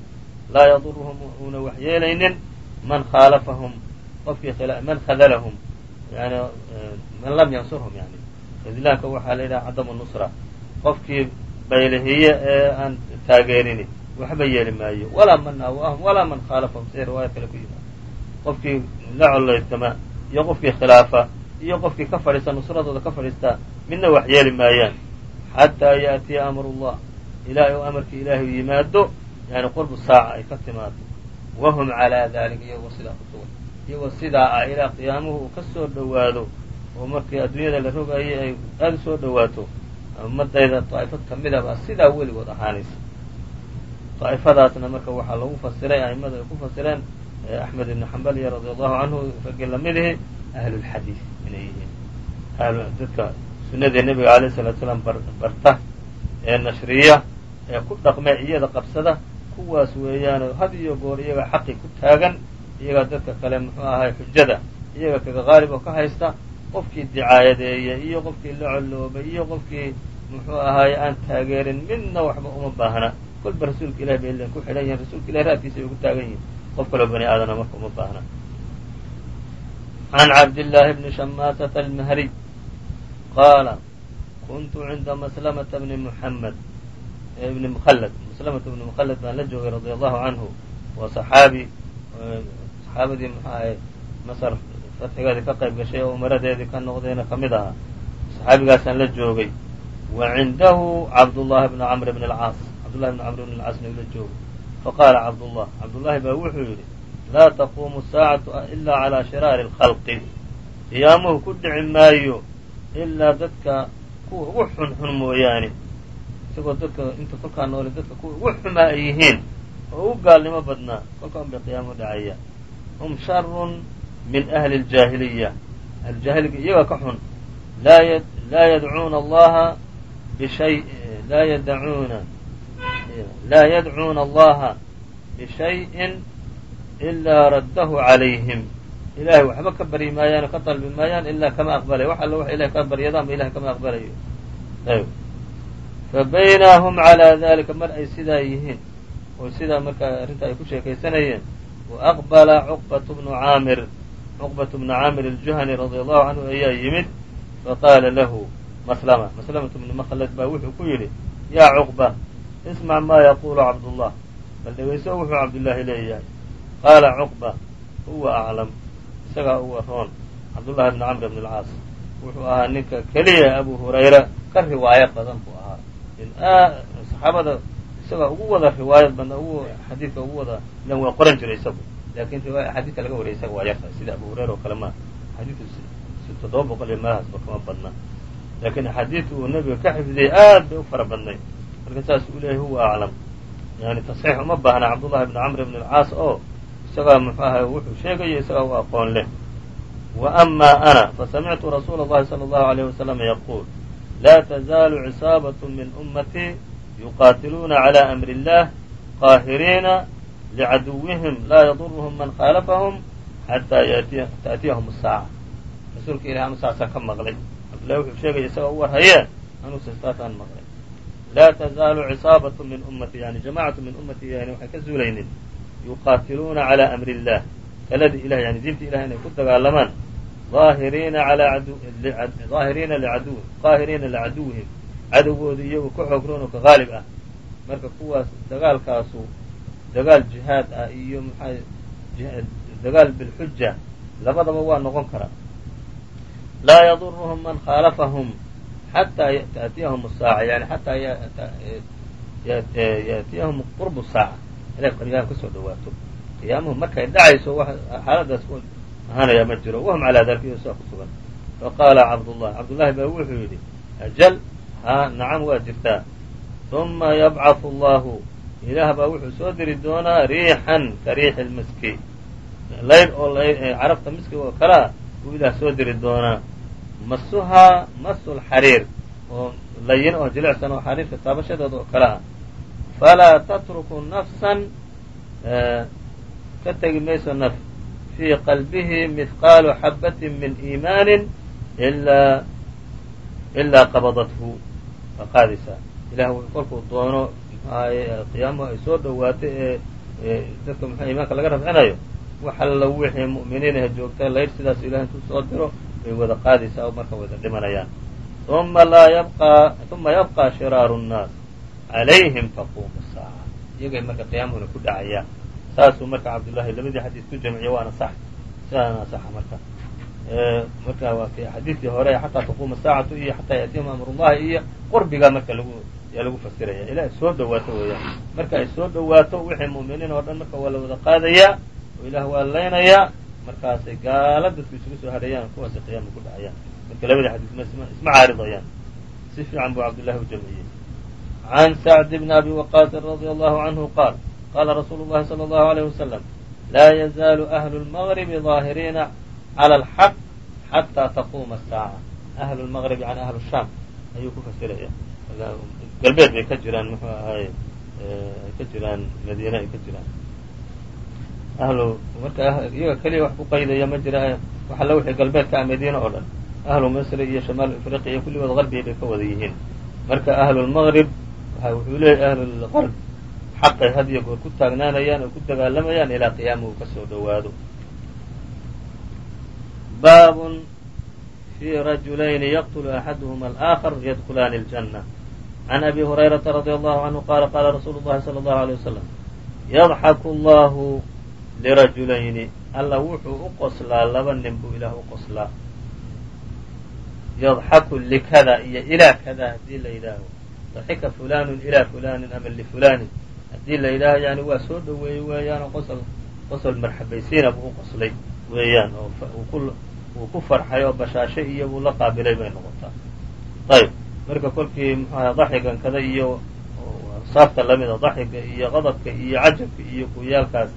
laa yaduruhum una wax yeelaynin man khaalafahum qofkii man khadalahum yani man lam yansurhum yani khidlaanka waxaa la yidhaha cadamu nusra qofkii baylahiye ee aan taageerini waxba yeeli maayo. Walaa man awaahum walaa man khaalafahum siday riwaaya kale ku yimaado qofkii la collaytama iyo qofkii khilaafa iyo qofkii ka fadhiista nusradooda ka fadhiistaa midna wax yeeli maayaan. Xataa yaأtiya amru llah ilaahay oo amarkii ilaahay yimaado yani qurbu saaca ay ka timaado. Wahum calaa dalik iyagoo sidaa ku iyagoo sidaa ah ilaa qiyaamuhu uu ka soo dhowaado oo markii adduunyada la rogayay ay aada u soo dhowaato ummadayda daa'ifad ka mida baa sidaa weligood ahaanaysa daa'ifadaasna marka waxaa lagu fasiray aimada ay ku fasireen axmed ibn xambaliya radi allahu canhu raggii lamidihi ahlulxadiid inay yihiin. Dadka sunadii nebiga alayh salatu salaam barta ee nashriya ee ku dhaqme iyada qabsada kuwaas weeyaanoo had iyo goor iyaga xaqi ku taagan iyaga dadka kale muxuu ahay xujada iyaga kaga qaalib oo ka haysta qofkii dicaayadeeya iyo qofkii la colloobay iyo qofkii muxuu ahaay aan taageerin midna waxba uma baahna kolba rasuulka ilahi bay len ku xidhan yihin rasuulka ilahi raadkiisa bay ku taagan yihin qof kaloo bani aadana marka uma baahna عن عبد الله بن شماسة المهري قال كنت عند مسلمة بن محمد بن مخلد مسلمة بن مخلد baan la joogay رضي الله عنه waa صحaaبي saxaabadii muxuu ahay masar fatxigeedii ka qayb gashay oo umaradeedii ka noqdayna ka mid ahaa saxaabigaasaan la joogay wa cindahu cabdullahi bnu camr bn alcaas cabdullahi bn camr bn alcaasna ula joogay faqaala cabdullah cabdullaahi baa wuxuu yidhi laa taquumu saacatu ilaa calaa shiraari اlkhalqi qiyaamuhu ku dhici maayo ilaa dadka kuwa ugu xunxun mooyaane. Isagoo dadka inta kolkaa noole dadka kuwa ugu xumaa ay yihiin oo ugu gaalnimo badnaa kolkaa un qiyaamuhu dhacaya. Hum sharun min ahli اljaahiliya ahlujaahiliga iyaga ka xun. Laa yadcuuna allaha bishay laa yadacuuna laa yadcuuna allaha bishayin ilaa raddahu calayhim ilahay waxba ka baryi maayaan oo ka dalbi maayaan ilaa kama aqbalayo wax alla wax ilahay ka baryadaanba ilahay kama aqbalayo ayb fa baynaa hum calaa dalika mar ay sidaa yihiin oo sidaa markaa arrinta ay ku sheekaysanayeen wa aqbala cuqbatu bnu caamir cuqbatu bnu caamir aljuhani radia allahu canhu ayaa yimid faqaala lahu maslama maslamatu bnu makhlad baa wuxuu ku yidhi yaa cuqba ismac maa yaquulu cabdullah bal dhegayso wuxuu cabdullaahi leeyahay qaala cuqba huwa aclam isagaa uga roon cabdullahi bni camr bn alcaas wuxuu ahaa ninka keliya abu hurayra ka riwaayo badan buu ahaa saxaabada isagaa ugu wada riwaayad badna xadiidka ugu wada ilan waa qoran jiray isagu laakiin axaadiidka laga wariyay isaga waa yartahay sida abu hurayra oo kale maa xadiidku toddoba boqol iyo meelahaasba kama badna laakiin axaadiidta uu nebiga ka xifdiyey aad bay u fara badnay marka saas uu leeyahay huwa aclam yani tasxiix uma baahna cabdullahi bn camr bn alcaas oo isagaa muxuu ahay wuxuu sheegayo isagaa u aqoon leh. Wa amaa ana fasamictu rasuula allahi sala allahu alayh wasalam yaquul laa tazaalu cisaabat min ummatii yuqaatiluuna cala amri illah qaahiriina licaduwihim laa yaduruhum man khaalafahum xataa ta'tiyahum asaaca rasuulka ilahi anu saasaa ka maqlay. Cabdullahi wuxuu sheegaya isagaa u warhaye anuusa saasaan maqlay laa tazaalu cisaabaة min ummatii yani jamacatu min ummatii yani waxay ka zuulaynin yuqaatiluuna calى amri اllah taladii ilahay yani diinta ilahay inay ku dagaalamaan aahiriina aahiriina licaduwihim qaahiriina licaduwihim cadowgooda iyagu ka xoogroon oo ka qaalib ah marka kuwaas dagaalkaasu dagaal jihaad ah iyo maxaa dagaal bilxuja labadaba waa noqon karaa laa yaduruhum man khaalafahum xataa ta'tiyahum saaca yani xataa ya'tiyahum qurbu saaca inay qiyaamu ka soo dhawaato qiyaamuhu markay dhacayso xaaladaas u ahaanaya ma jiro wahum calaa dalika iyo saa ku sugan faqaala cabdullahi cabdullaahi baa wuxuu yidhi ajal haa nacam waa jirtaa uma yabcathu allahu ilaah baa wuxuu soo diri doonaa riixan ka riixi lmiski laydh oo carabta miskiga oo kalea buu ilaah soo diri doonaa masuhaa masu lxariir oo layin oo jilicsan oo xariirka taabashadeeda oo kale ah falaa tatruku nafsan ka tegi mayso naf fii qalbihi mihqaalu xabatin min iimaanin ilaa ilaa qabadathu waa qaadaysaa ilah kolkuu doono qiyaamuhu ay soo dhowaato ee dadka mxu iimaanka laga rafcinayo wax alla wixii mu'miniin ah joogta layr sidaas ilahay intuu soo diro bay wada qaadaysaa oo marka wada dhimanayaan uma laa yabqaa uma yabqى shiraaru الnaas calayhim taquumu saaca iyagay marka qiyaamuhuna ku dhacayaa saasuu marka cabdullahi labadii xadiis ku jamciya waana sax sidaana saxa marka marka waa k xadiidkii hore xataa taquuma saacatu iyo xataa yaatihum amrullahi iyo qurbigaa marka lagu yaa lagu fasiraya ilaa ay soo dhawaato weeyaan marka ay soo dhawaato wixii mu'miniin oo dhan marka waa la wada qaadayaa oo ilaah waa laynayaa markaasay gaala dadku isugu soo hadhayaan kuwaasay qiyaama ku dhacayaan. Marka labadii xadiis ma isma caaridayaan si fiican buu cabdullahi u jamciyey can sacd bni abi waqaasin radia allahu canhu qaal qaala rasuulu llahi sala allahu alayh wasalam laa yazaalu ahlu lmagribi daahiriina cala alxaq xataa taquuma asaaca ahlu lmagribi yani ahlu shaam ayuu ku fasiraya galbeed bay ka jiraan muxuu ahaay ay ka jiraan madiine ay ka jiraan ahlu marka ah, iyaga keliya wax ku qaydaya ma jira eh, waxalla wixii galbeedka a madiina oo dhan. Ahlu misri iyo shimaal afriqiya iyo kulligood qarbigii bay ka wada yihiin. Marka ahlulmaqrib waxa wuxuu leeyahy ahlulqarb xaqay had iyo goor ku taagnaanayaan oo ku dagaalamayaan ilaa qiyaama uu ka baabun fi rajulayni yaqtulu axaduhuma alaakhar yadkulaani aljanna. Can abi hurayrata radi allahu canhu qaala qaala rasuulu llahi sala allahu alay wasalam yadxaku llahu lirajulayni alla wuxuu u qoslaa laba nin buu ilaah u qoslaa. Yadxaku likada iyo ilaa kada haddii la yidhaaho. Daxika fulanun ilaa fulanin ama lifulanin haddii la yidhaaho yani waa soo dhoweeyey weeyaan qosol qosol marxabaysiina buu u qoslay weeyaan oo wuu ku farxay oo bashaashe iyo buu la qaabilay bay noqotaa. Ayb marka kolkii daxigan kada iyo saafta lamida daxiga iyo qadabka iyo cajabka iyo kuyaalkaas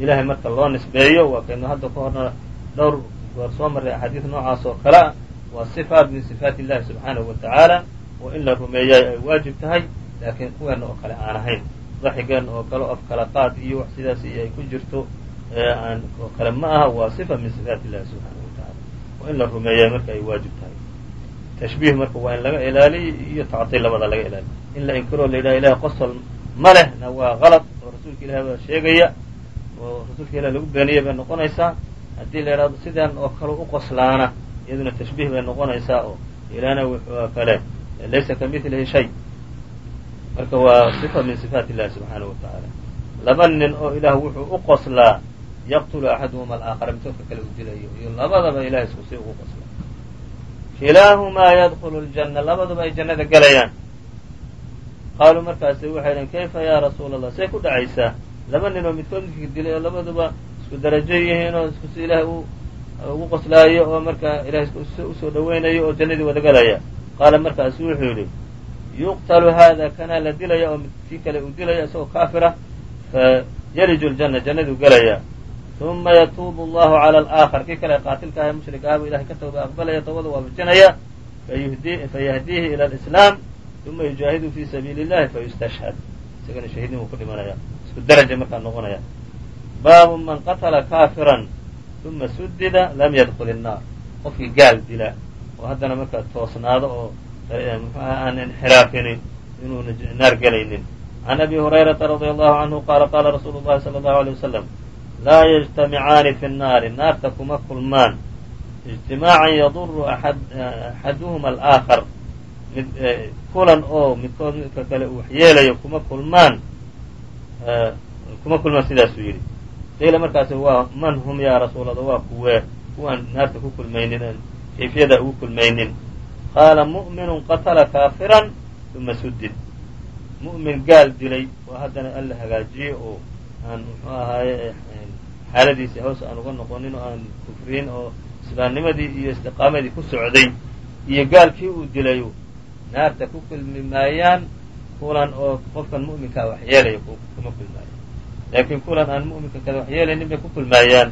ilahay marka loo nisbeeyo waa kaynu hadda ka horna dhowr goor soo marray axaadiis noocaas oo kale ah waa sifaat min sifaat illahi subxaanahu wa tacaala oo in la rumeeyay ay waajib tahay laakiin kuweena oo kale aan ahayn. Daxigeenna oo kale of kala qaad iyo wax sidaas iyo ay ku jirto aan oo kale ma aha waa sifa min sifaat illahi subxaanahu wa tacaala in la rumeeyay marka ay waajib tahay. Tashbiih marka waa in laga ilaaliyo iyo tactiil labada laga ilaaliyo. In la inkiroo la yidhaha ilahay qosol ma lehna waa qalad rasuulka ilahi baa sheegaya oo rasuulka ilahi lagu beeniyay bay noqonaysaa. Haddii la yidhahdo sidan oo kale u qoslaana iyaduna tashbiih bay noqonaysaa oo ilahna wuxuu kale. Laysa ka milihi shay. Marka waa sifa min sifaat illahi subxaanahu wa tacaala laba nin oo ilaah wuxuu u qoslaa yaqtulu axaduhuma alaakhara midkoodka kale u dilayo iyo labadaba ilahay isku si ugu qoslaa. Kilaahumaa yadkulu ljanna labaduba ay jannada gelayaan qaaluu markaasi waxay dhaheen kayfa yaa rasuula allah say ku dhacaysaa laba nin oo midkood midkii dilay oo labaduba isku darajo yihiin oo isku si ilaahay ugu qoslaayo oo marka ilahay u soo dhaweynayo oo jannadii wada gelaya qaala markaasu wuxuu yidhi yuqtalu hada kanaa la dilaya oo kii kale uu dilaya isagoo kaafira fa yaliju ljanna jannaduu gelaya uma yatuubu allahu cala alaakhar. Kii kale qaatilka aha mushrik aha buu ilahay ka tawba aqbalaya tawbada waafajinaya fayahdiihi ila alislaam uma yujaahidu fi sabiili illahi fayustashhad isagana shahiidnimuu ku dhimanaya isku daraja markaa noqonaya baabu man qatala kaafiran uma sudida lam yadkul innaar qofkii gaal dila oo haddana markaa toosnaado oo mxuaha aan inxiraafinin inuuna naar gelaynin can abi hurayrata radia allahu canhu qaala qaala rasuulu llahi sala allahu alay wasalam laa yجtamicaani fi الnaari naarta kuma kulmaan اجtimaacan yaduru axaduhuma alآakar mid kulan oo midkood midka kale uu waxyeelayo kuma kulmaan kuma kulmaan sidaasuu yidhi. Qiila markaasi waa man hum yaa rasuul alla waa kuwee kuwaan naarta ku kulmaynin aan kayfiyada ugu kulmaynin. Qaala mu'minu qatala kaafiran uma sudid mu'min gaal dilay oo haddana alla hagaajiyey oo aan muxuu ahaaye xaaladiisii hoos aan uga noqonin oo aan kufriyin oo islaamnimadii iyo istiqaamadii ku socday iyo gaalkii uu dilayo naarta ku kulmi maayaan kulan oo qofkan mu'minkaa waxyeelaya kuma kulmaayan laakiin kulan aan mu'minka kada waxyeelaynin bay ku kulmaayaan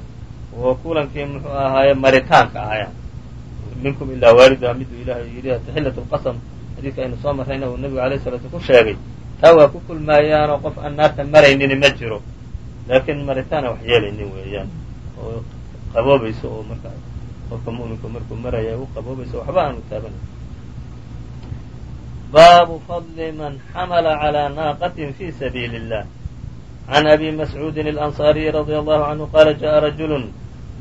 oo kulankii muxuu ahaaye maritaanka ahaya minkum ilaa waaliduha miduu ilahay yidhi taxillat lqasam xadiidka aynu soo marrayna uu nabigu alayh salatu ku sheegay taa waa ku kulmaayaanoo qof aan naarta maraynini ma jiro. Laakiin maritaana wax yeelaynin weeyaan oo qaboobayso oo marka qofka mu'minka markuu maraya u qaboobayso waxba aanu taabanay baabu fadli man xamala calىa naaqatin fi sabiili اllah can abi mascuudin alanصaariyi radia allahu canhu qaala jaءa rajulu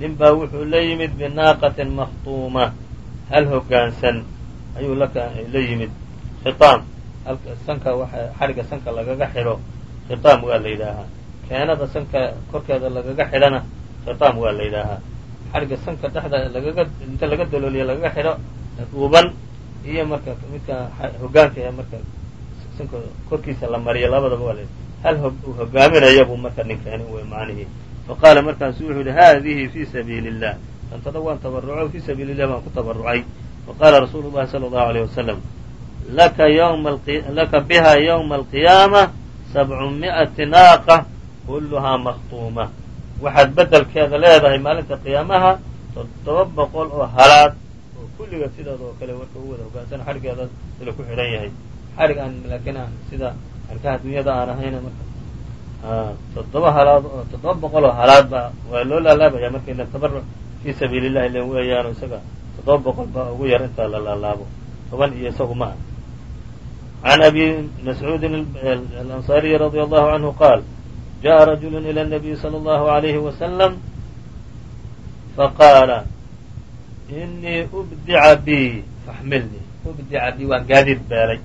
nin baa wuxuu la yimid binaaqatin makhtuuma hal hoggaansan ayuu la yimid khiaam sanka xadhigga sanka lagaga xidho khitaam waa la yidhaahaa keenada sanka korkeeda lagaga xidhana khitaam waa la yidhaahaa xadhigga sanka dhexda lagaga inta laga dalooliya lagaga xidho dhuuban iyo marka midka hogaanka ee marka sinka korkiisa la mariya labadaba waa l hal hogaaminaya buu marka ninkaani wey macnihii faqaala markaasu wuxuu yihi haadihi fii sabiili اllah kantada waan tabaruco fii sabiili llah baan ku tabarucay faqaala rasuulu llahi sala allahu aleyh wasalam laka biha ywma alqiyaama sabcu mi'ati naaqa kulluhaa makhtuuma. Waxaad bedelkeeda leedahay maalinta qiyaamaha toddoba boqol oo halaad kulliga sidaad oo kale warka u wada hogaansana xadhgeeda sila ku xidhan yahay xadhig aan laakiin aan sida arkaha dunyada aan ahayna marka toddoba halaad oo toddoba boqol oo halaad baa waa loo laalaabaya marka ila tabaruc fii sabiili llahi len weeyaano isaga toddoba boqol baa ugu yar intaa la laalaabo toban iyo isagu ma ah عن أbي مسعوud الأنصاaري رضي الله عنه qاaل جاء رجuل إلى النبي صلى الله عليه وسلم faqاaل inii ubdica bi faxmilnii ubdica bi waa gaadiid beelay.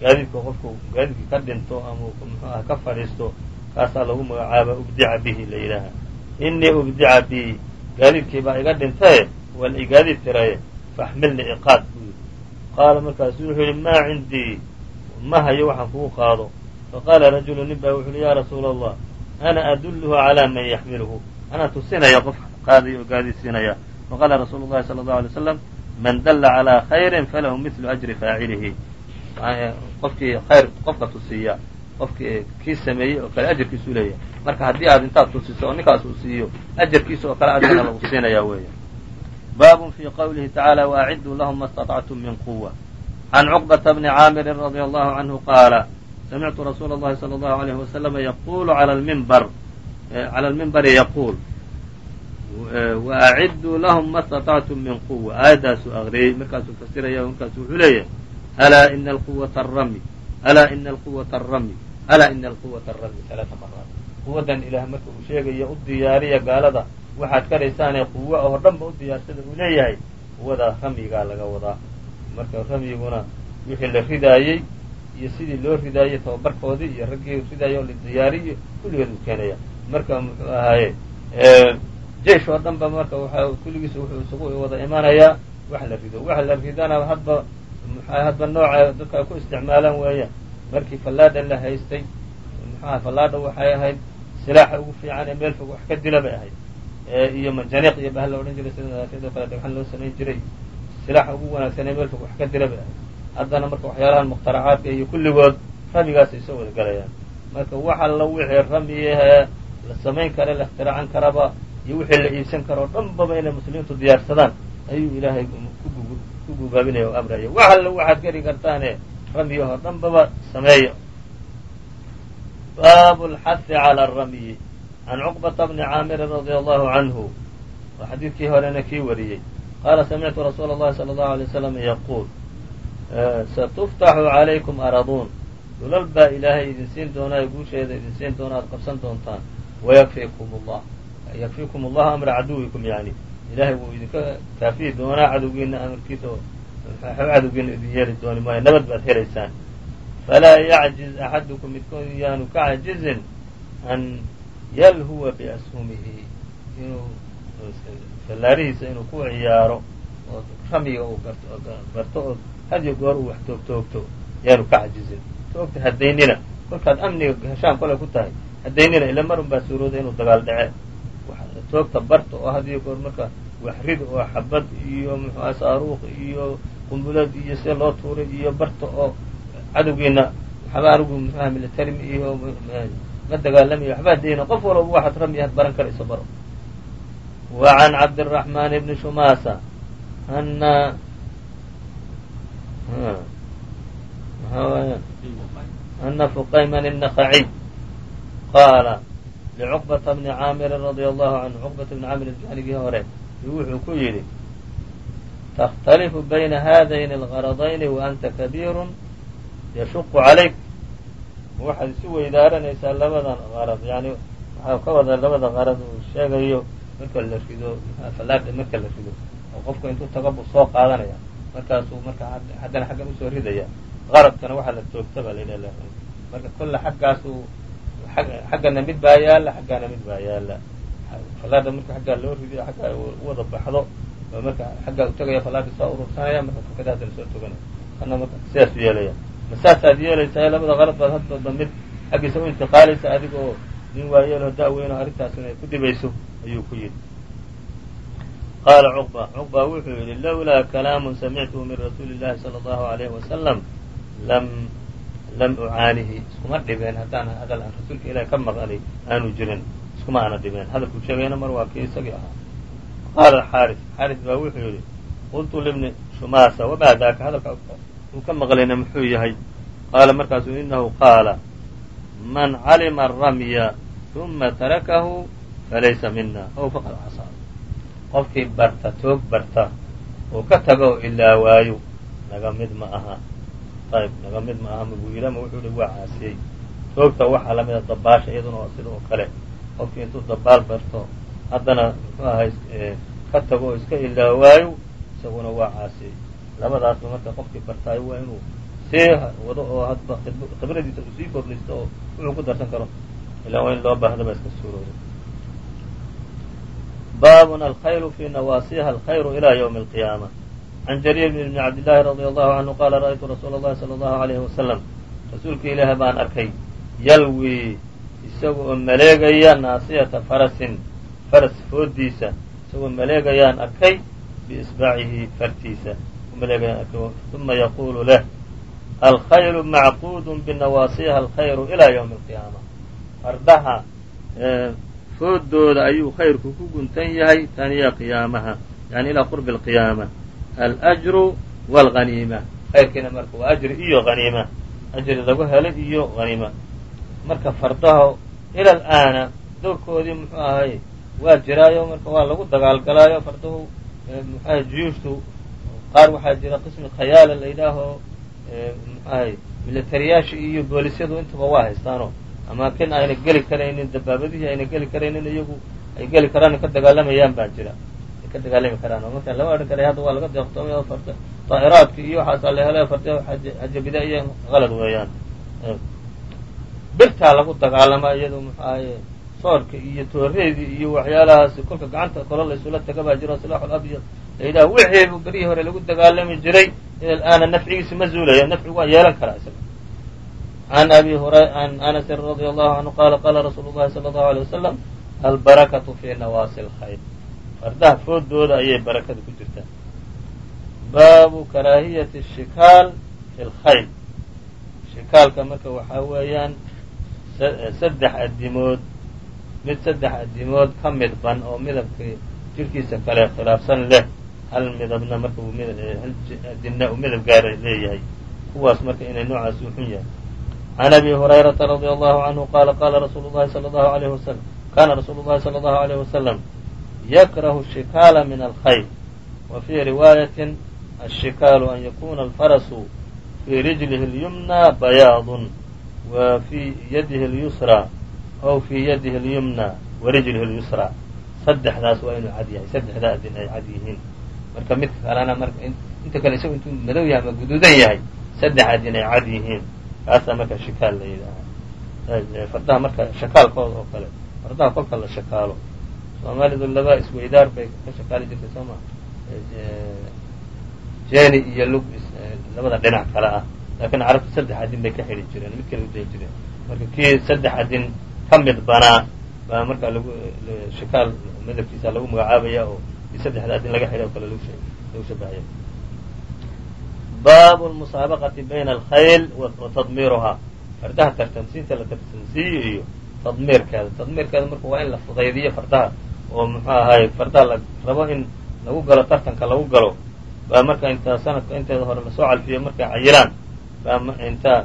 Gaadiidka qofku gaadiidka ka dhinto ama mxu ah ka fadhiisto kaasaa lagu magacaaba ubdica bihi la yidhaahaa inii ubdica bi gaadiidkii baa iga dhintae waan i tiraye faxmilni iqaad buu yidhi. Qaala markaasu wuxuu yihi maa cindii ma hayo waxaan kugu qaado. Faqaala rajulu nin baa wuxu uhi yaa rasuula allah ana adulluhu calaa man yaxmiluhu. Anaa tusinaya qof qaadaya oo gaadiid siinaya. faqaala rasuulu llahi sala allahu alay slam man dalla calaa khayrin falahu midlu ajri faacilihi qofkii khayr qofka tusiiya qofkii kii sameeyey oo kale ajarkiisuu leeyahay marka haddii aad intaad tusiso oo ninkaas uu siiyo ajarkiisa oo kale adigana lagu siinaya weeya baabun fii qowlihi tacaala waaciduu lahum ma اstaطactum min quwa can cuqbata bni caamirin radia allahu canhu qaala samictu rasuula اllahi salى اllahu alayh waslama yaqulu cala lmimbar cala lmimbari yaquul waaciduu lahum ma اstaطactum min quwa aayaddaasuu aqriyey markaasuu fasiraya markaasu wuxuu leeyahay alaa ina alquwata aramy alaa ina alquwata aramy alaa ina alquwata aramy alaaa maraat quwaddan ilaah marka uu sheegaya u diyaariya gaalada waxaad karaysaanee quwo oo dhan ba u diyaarsada uu leeyahay quwadaa ramyigaa laga wadaa marka ramyiguna wixii la ridaayey iyo sidii loo ridaayey tababarkoodii iyo raggii ridaayay oo la diyaariyo kulligeed uu keenaya marka muxuu ahaaye jeish oo dhan ba marka waxa kulligiis wuxuu isugu wada imanayaa wax la rido wax la ridana hadba muxua hadba nooca dadka ay ku isticmaalaan weeyaan markii fallaadha la haystay muxuaha fallaadha waxay ahayd silaaxa ugu fiican ee meel fog wax ka dila bay ahayd. Iyo manjaniiq iyo bahal la odhan jiray sidoo kale dhagxan loo samayn jiray. Silaaxa ugu wanaagsan ee meel fog wax ka dila bay ahayd. Haddana marka waxyaalahan mukhtaracaadka iyo kulligood ramigaasay soo wada galayaan. Marka wax alla wixii ramyahee la samayn kara la ikhtiracan karaba iyo wixii la iibsan karo o dhanbaba inay muslimiintu diyaarsadaan ayuu ilaahay ku gugaabinaya oo amraya wax alla waxaad geli kartaane ramyahoo dhanbaba sameeya baabu lxahi cala aramyi can cuqbata bni caamirin radia allahu canhu oo xadiidkii horena kii wariyey qaala samictu rasuula اllahi salى اllahu alay waslam yaquul satuftaxu calaykum araduun dhulal baa ilaahay idin siin doonaa ee guusheeda idin siin doona aad qabsan doontaan wayakfiikum allah yakfiikum allahu amra caduwikum yani ilaahay wuu idinka kaafiyi doonaa cadowgiina amarkiisa oo cadowgiina idin yeeli dooni maayo nabad baad helaysaan. Falaa yacjiz axadukum midkood yaanu ka cajizin an yalhuwa biashumihi inuu fallaarihiisa inuu ku ciyaaro oo ramyiga uu barto oo hadiyo goor uu wax toogtoogto yaanu ka cajizin. Toogta hadaynina kolkaad amniga heshaan kole ku tahay hadaynina ila mar un baa suurooda inuu dagaal dhace toogta barta oo hadiyo goor marka waxrid oo xabad iyo muxua saaruuq iyo qumbulad iyo see loo tuuray iyo barta oo cadowgiina waxba anigu muxuaha military iyo ma dagaalamayo waxbaa dayna qof walba waxaad rami aad baran karayso baro. Wa can cabdiraxmaan bni shumasa ana ana fuqayman الnakaciy qaala lcuqbata bni caamirin radia allahu canhu cuqbata bni caamir jahnigii hore wuxuu ku yidhi takhtalifu bayna haadayni algaradayni wa anta kabiirun yashuqu calayk waxaad isu weydaaranaysaa labadan qarad yani waxaa ka wada labada qarad uu sheegayo marka la rido fallaadha marka la rido oo qofku intuu tago buu soo qaadanaya markaasuu marka haddana xaggan u soo ridaya qaradkana waxaa la toogta baa la marka kolle xaggaasuu xaggana mid baa yaalla xaggaana mid baa yaalla fallaadha marka xaggaa loo ridiyo xaggaa wada baxdo marka xaggaa u fallaadha soo urursanaya marka fakada haddana soo toganaya kana marka sidaasuu yeelaya. Ma saasaad yeelaysaa labada qalad baad hadbadba mid xaggiisa u intiqaalaysa adiga nin waayeeloo da-weyn oo arrintaas inay ku dhibayso ayuu ku yidhi. Qaala cuqba cuqba wuxuu yidhi lawlaa kalaamun samictuhu min rasuuli llahi sala allahu alayhi wasalam lam lam ucaanihi iskuma dhibeen haddaan hadal aan rasuulka ilahi ka maqlay aanu jirin iskuma aana dhibeen. Hadalkuu sheegayna mar waa kii isagii ahaa. Qaala xaaris xaaris baa wuxuu yidhi qultu libni shumasa wamaa hadalka uu ka maqlayna muxuu yahay? Qaala markaasuu inahu qaala man calima aramya uma tarakahu falaysa mina ow faqad casaa. Qofkii barta toog barta oo ka taga oo ilaa waayo naga mid ma aha ayb naga mid ma aha mabuu yidhi ama wuxuu hi waa caasiyey. Toogta waxaa lamida dabaasha iyaduna waa sida oo kale. Qofkii intuu dabaal barto haddana muxuu ahay ka tago oo iska ilaa waayo isaguna waa caasiyey. Labadaasba marka qofkii bartaayo waa inuu sii wado oo hadba khibradiisa uu sii kordhisto oo wuxuu ku darsan karo. Ilaa waa in loo baahdaba iska suurooda baabun alkhayru fii nawaasiha alkhayru ilى ywmi اlqiyaama can jariir bn bni cabdillaahi radi allahu canhu qaala ra'aytu rasuula اllahi salى allahu alayhi wasalam rasuulka ilaahi baan arkay yalwii isaga oo maleegaya naasiyata farasin faras foodiisa isagoo maleegayaan arkay biisbaacihi fartiisa maleegayaan arkay uma yaquulu leh alkhaylu macquudun binawaasiha alkhayru ilaa ywmi alqiyaama fardaha foodooda ayuu khayrku ku guntan yahay taniya qiyaamaha yani ilaa qurbi alqiyaama alajru waalghaniima khayrkiina marka waa ajri iyo haniima ajri lagu helay iyo haniima marka fardaha ila alaana dowrkoodii muxuu ahay waa jiraayo marka waa lagu dagaalgalaayo farduhu muxuahay juyuushtu qaar waxaa jira qismi khayaala la yidhaaho muxuahay militariyaasha iyo boolisyadu intaba waa haystaano amaakin ayna geli karaynin dabaabadihii ayna geli karaynin iyagu ay geli karaan ka dagaalamayaan baa jira ka dagaalami karaan. Oo marka lama odhan karay hadda waa laga deeqtoomay oo farda daa'iraadki iyo waxaasaa la helay farda hajabida iyo qalad weeyaan. Birtaa lagu dagaalama iyado muxu ahaye soorka iyo tooreedii iyo waxyaalahaasi kolka gacanta kolo laysula taga baa jiro silaaxul abyad la yidhaha wixiibu beryihii hore lagu dagaalami jiray ila alaana nafcigiisi ma zuulaya nafci waa yeelan karaa isaga. An abi an anasin radia allahu canhu qaala qaala rasuulu llahi sala allahu alay wasalam albarakatu fi nawaasi lkhayr fardaha foodooda ayay barakada ku jirtaa. Baabu karaahiyati shikaal fi lkhayl shikaalka marka waxaa weeyaan saddex adimood mid saddex adimood ka midban oo midabkii jirkiisa kale khilaafsan leh hal midabna marka adina uu midab gaara leeyahay. Kuwaas marka inay noocaas u xun yahay. Can abi hurayrata radia allahu canhu qaala qaala rasuulu llahi sala allahu alayhi wasalam kana rasuulu llahi sala allahu alayhi wasalam yakrahu shikaala min alkhayl wa fii riwaayatin ashikaalu an yakuna alfarasu fii rijlihi اlyumna bayaadun wa fii yadihi اlyusra aw fii yadihi اlyumna wa rijlihi اlyusra saddexdaas waa inuu cad yahay saddexdaa adin ay cad yihiin marka midka kalena marka inta kale isagu intuu madow yahay ama guduudan yahay saddex adin ay cad yihiin kaasaa marka shikaal la yidhaahaa fardaha marka shakaalkooda oo kale fardaha kolka la shakaalo soomaalidu laba isweydaar bay ka shakaali jirtay soo ma jeni iyo lug labada dhinac kale ah. Laakiin carabtu saddex adin bay ka xidhi jireen mid kale udayi jireen. Marka kii saddex adin ka mid banaa baa markaa lagu shikaal madabkiisa lagu magacaabaya oo kii saddexda adin laga xidhay oo kale lagu shabahaya. Baabu lmusaabaqati bayna alkhayl wa fardaha tartansiinta la tartansiiyo iyo tadmiirkeeda. Tadmiirkeeda marka waa in la fudaydiyo fardaha oo muxuu ahaay fardaha la rabo in lagu galo tartanka lagu galo baa marka intaa sanadka inteeda hore la soo calfiyo markay cayilaan baa intaa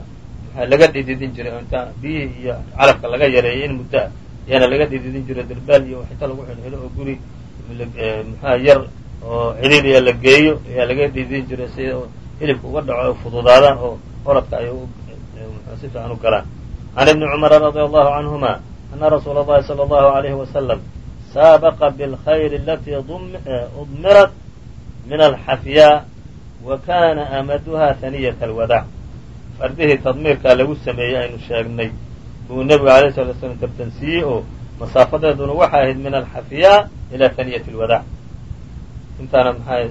laga dhididin jiray oo intaa biyihii iyo calafka laga yareeyay in muddo ah yaana laga dhididin jiray dirbaal iyo waxita lagu xidhxidho oo guri muxuha yar oo cidhiiriya la geeyo ayaa laga dhididin jiray si hilibka uga dhaco o fududaadaan oo oradka ay si fiican u galaan. Can ibni cumara radia allahu canhuma ana rasuula اllahi salى allahu alayhi wasalam saabaqa biاlkhayl alatii udmirat min alxafyaa wa kana amaduha haniyat alwadaac fardihii tadmiirkaa lagu sameeyey aynu sheegnay buu nebigu alayh sala slam tartansiiyey oo masaafadeeduna waxay ahayd min alxafyaa ila haniyat alwadaac intaana maxaa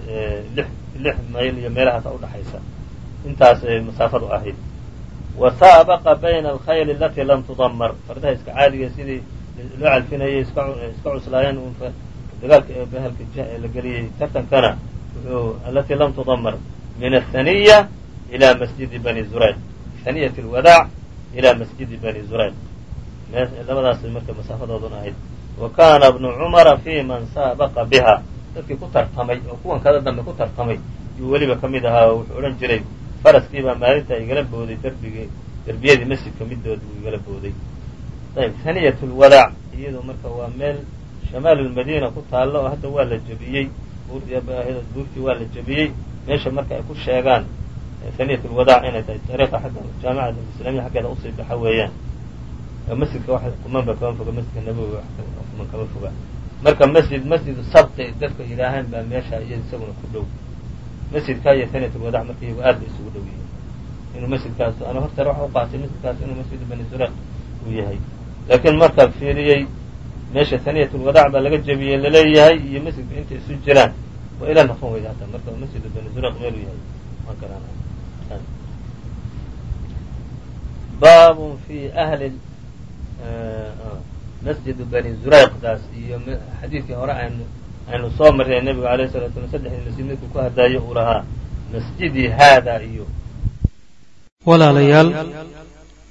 lix mayl iyo meelahaasa udhaxaysa intaas masaafadu ahayd wa saabaqa bayna alkhayl alatii lam tudamar fardaha iska caadiga sidii loo calfinayay iska cuslaayeen dagaalka bahalka la geliyey tartankana wuxuu alatii lam tudamar min athaniya ila masjidi bani zurayl haniyat alwadaac ila masjidi bani zurayl labadaas marka masaafadooduna ahayd. Wa kana bnu cumara fi man saabaqa biha. Dadkii ku tartamay oo kuwan kada dambe ku tartamay yuu weliba ka mid ahaa oo wuxuu odhan jiray faraskiibaa maalinta igala booday darbigii derbiyadii masjidka midood buu igala booday ayb haniyat lwadaac iyadoo marka waa meel shamaalulmadiina ku taallo oo hadda waa la jebiyey buurtii waa la jebiyey meesha marka ay ku sheegaan haniyat lwadaac inay tahay ariiqa xagga jaamicata islaamiya xaggeeda u sii baxa weeyaan. Masjidka kumanba kama foga masjidka nabowi kuman kama foga marka masjid masjidu sabti dadka yidhaahaan baa meesha iyo isaguna ku dhow. Masjidkaa iyo haniyat lwadaac marka iyagu aad bay isugu dhow yihiin. Inuu masjidkaas ana horta waxa u qaatay masjidkaas inuu masjidu bani zuraq uu yahay laakiin markaa fiiriyey meesha taniyatulwadaac baa laga jebiyey la leeyahay iyo masjidka intay isu jiraan. Waa ila noqon weyda hataa marka masjid bani zuraq meelu yahay. Ma garan baabun fi ahli masjidu bani zurayqdaas iyo xadiidkii hore aynu aynu soo marnay nebigu alayh salatu slam saddexdii masjid midku ku hadaayo uu lahaa masjidii haada iyo. Walaalayaal